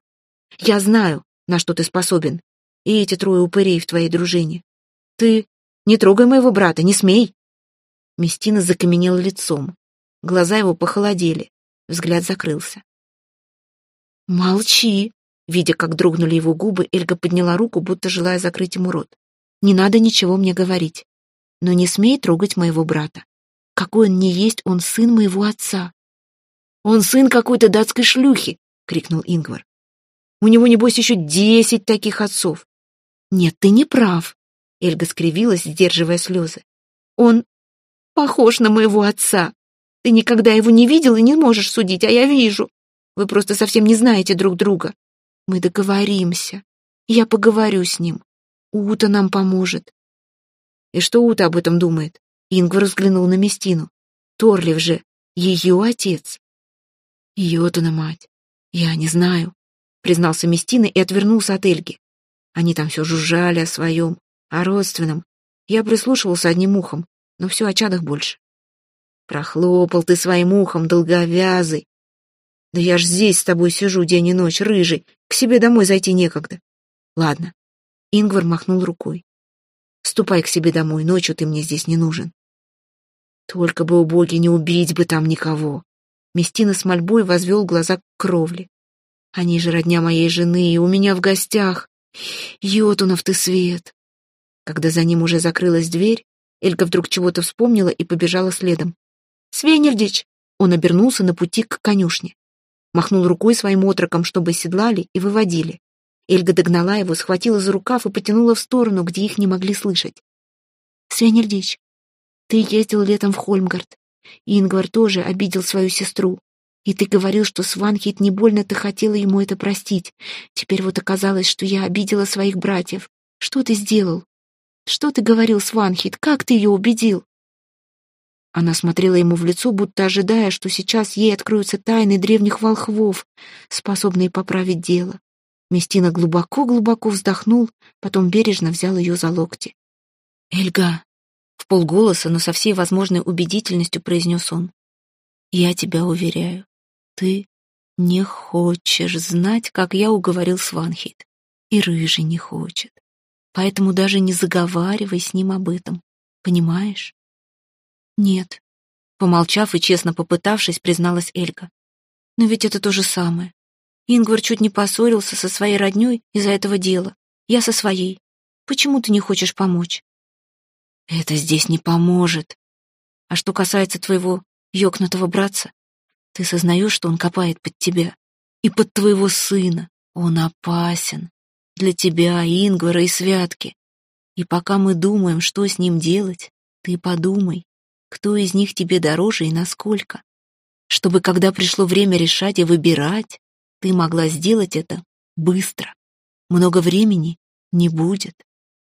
Я знаю, на что ты способен. И эти трое упырей в твоей дружине. Ты не трогай моего брата, не смей. Местина закаменел лицом. Глаза его похолодели. Взгляд закрылся. «Молчи!» Видя, как дрогнули его губы, Эльга подняла руку, будто желая закрыть ему рот. «Не надо ничего мне говорить. Но не смей трогать моего брата. Какой он не есть, он сын моего отца. Он сын какой-то датской шлюхи, крикнул Ингвар. У него, небось, еще десять таких отцов. Нет, ты не прав. Эльга скривилась, сдерживая слезы. Он похож на моего отца. Ты никогда его не видел и не можешь судить, а я вижу. Вы просто совсем не знаете друг друга. Мы договоримся. Я поговорю с ним. Ута нам поможет. И что Ута об этом думает? Ингвар взглянул на Местину. Торлив же, ее отец. Ее-то на мать. Я не знаю, признался Местина и отвернулся от Эльги. Они там все жужжали о своем, о родственном. Я прислушивался одним ухом, но все о чадах больше. Прохлопал ты своим ухом, долговязый. Да я ж здесь с тобой сижу день и ночь, рыжий, к себе домой зайти некогда. Ладно. Ингвар махнул рукой. Ступай к себе домой, ночью ты мне здесь не нужен. Только бы, у боги, не убить бы там никого. Местина с мольбой возвел глаза к кровле. Они же родня моей жены, и у меня в гостях. Йотунов ты свет. Когда за ним уже закрылась дверь, Эльга вдруг чего-то вспомнила и побежала следом. «Свенельдич!» Он обернулся на пути к конюшне. Махнул рукой своим отроком, чтобы седлали и выводили. Эльга догнала его, схватила за рукав и потянула в сторону, где их не могли слышать. «Свенельдич, Ты ездил летом в Хольмгард. Ингвар тоже обидел свою сестру. И ты говорил, что Сванхит не больно ты хотела ему это простить. Теперь вот оказалось, что я обидела своих братьев. Что ты сделал? Что ты говорил, Сванхит? Как ты ее убедил?» Она смотрела ему в лицо, будто ожидая, что сейчас ей откроются тайны древних волхвов, способные поправить дело. Местина глубоко-глубоко вздохнул, потом бережно взял ее за локти. «Эльга!» — в полголоса, но со всей возможной убедительностью произнес он. «Я тебя уверяю, ты не хочешь знать, как я уговорил Сванхит, и Рыжий не хочет. Поэтому даже не заговаривай с ним об этом, понимаешь?» «Нет», — помолчав и честно попытавшись, призналась Эльга. «Но ведь это то же самое. Ингвар чуть не поссорился со своей роднёй из-за этого дела. Я со своей. Почему ты не хочешь помочь? Это здесь не поможет. А что касается твоего ёкнутого братца, ты сознаешь, что он копает под тебя. И под твоего сына. Он опасен. Для тебя, Ингвара и Святки. И пока мы думаем, что с ним делать, ты подумай, кто из них тебе дороже и насколько. Чтобы, когда пришло время решать и выбирать, ты могла сделать это быстро. Много времени не будет.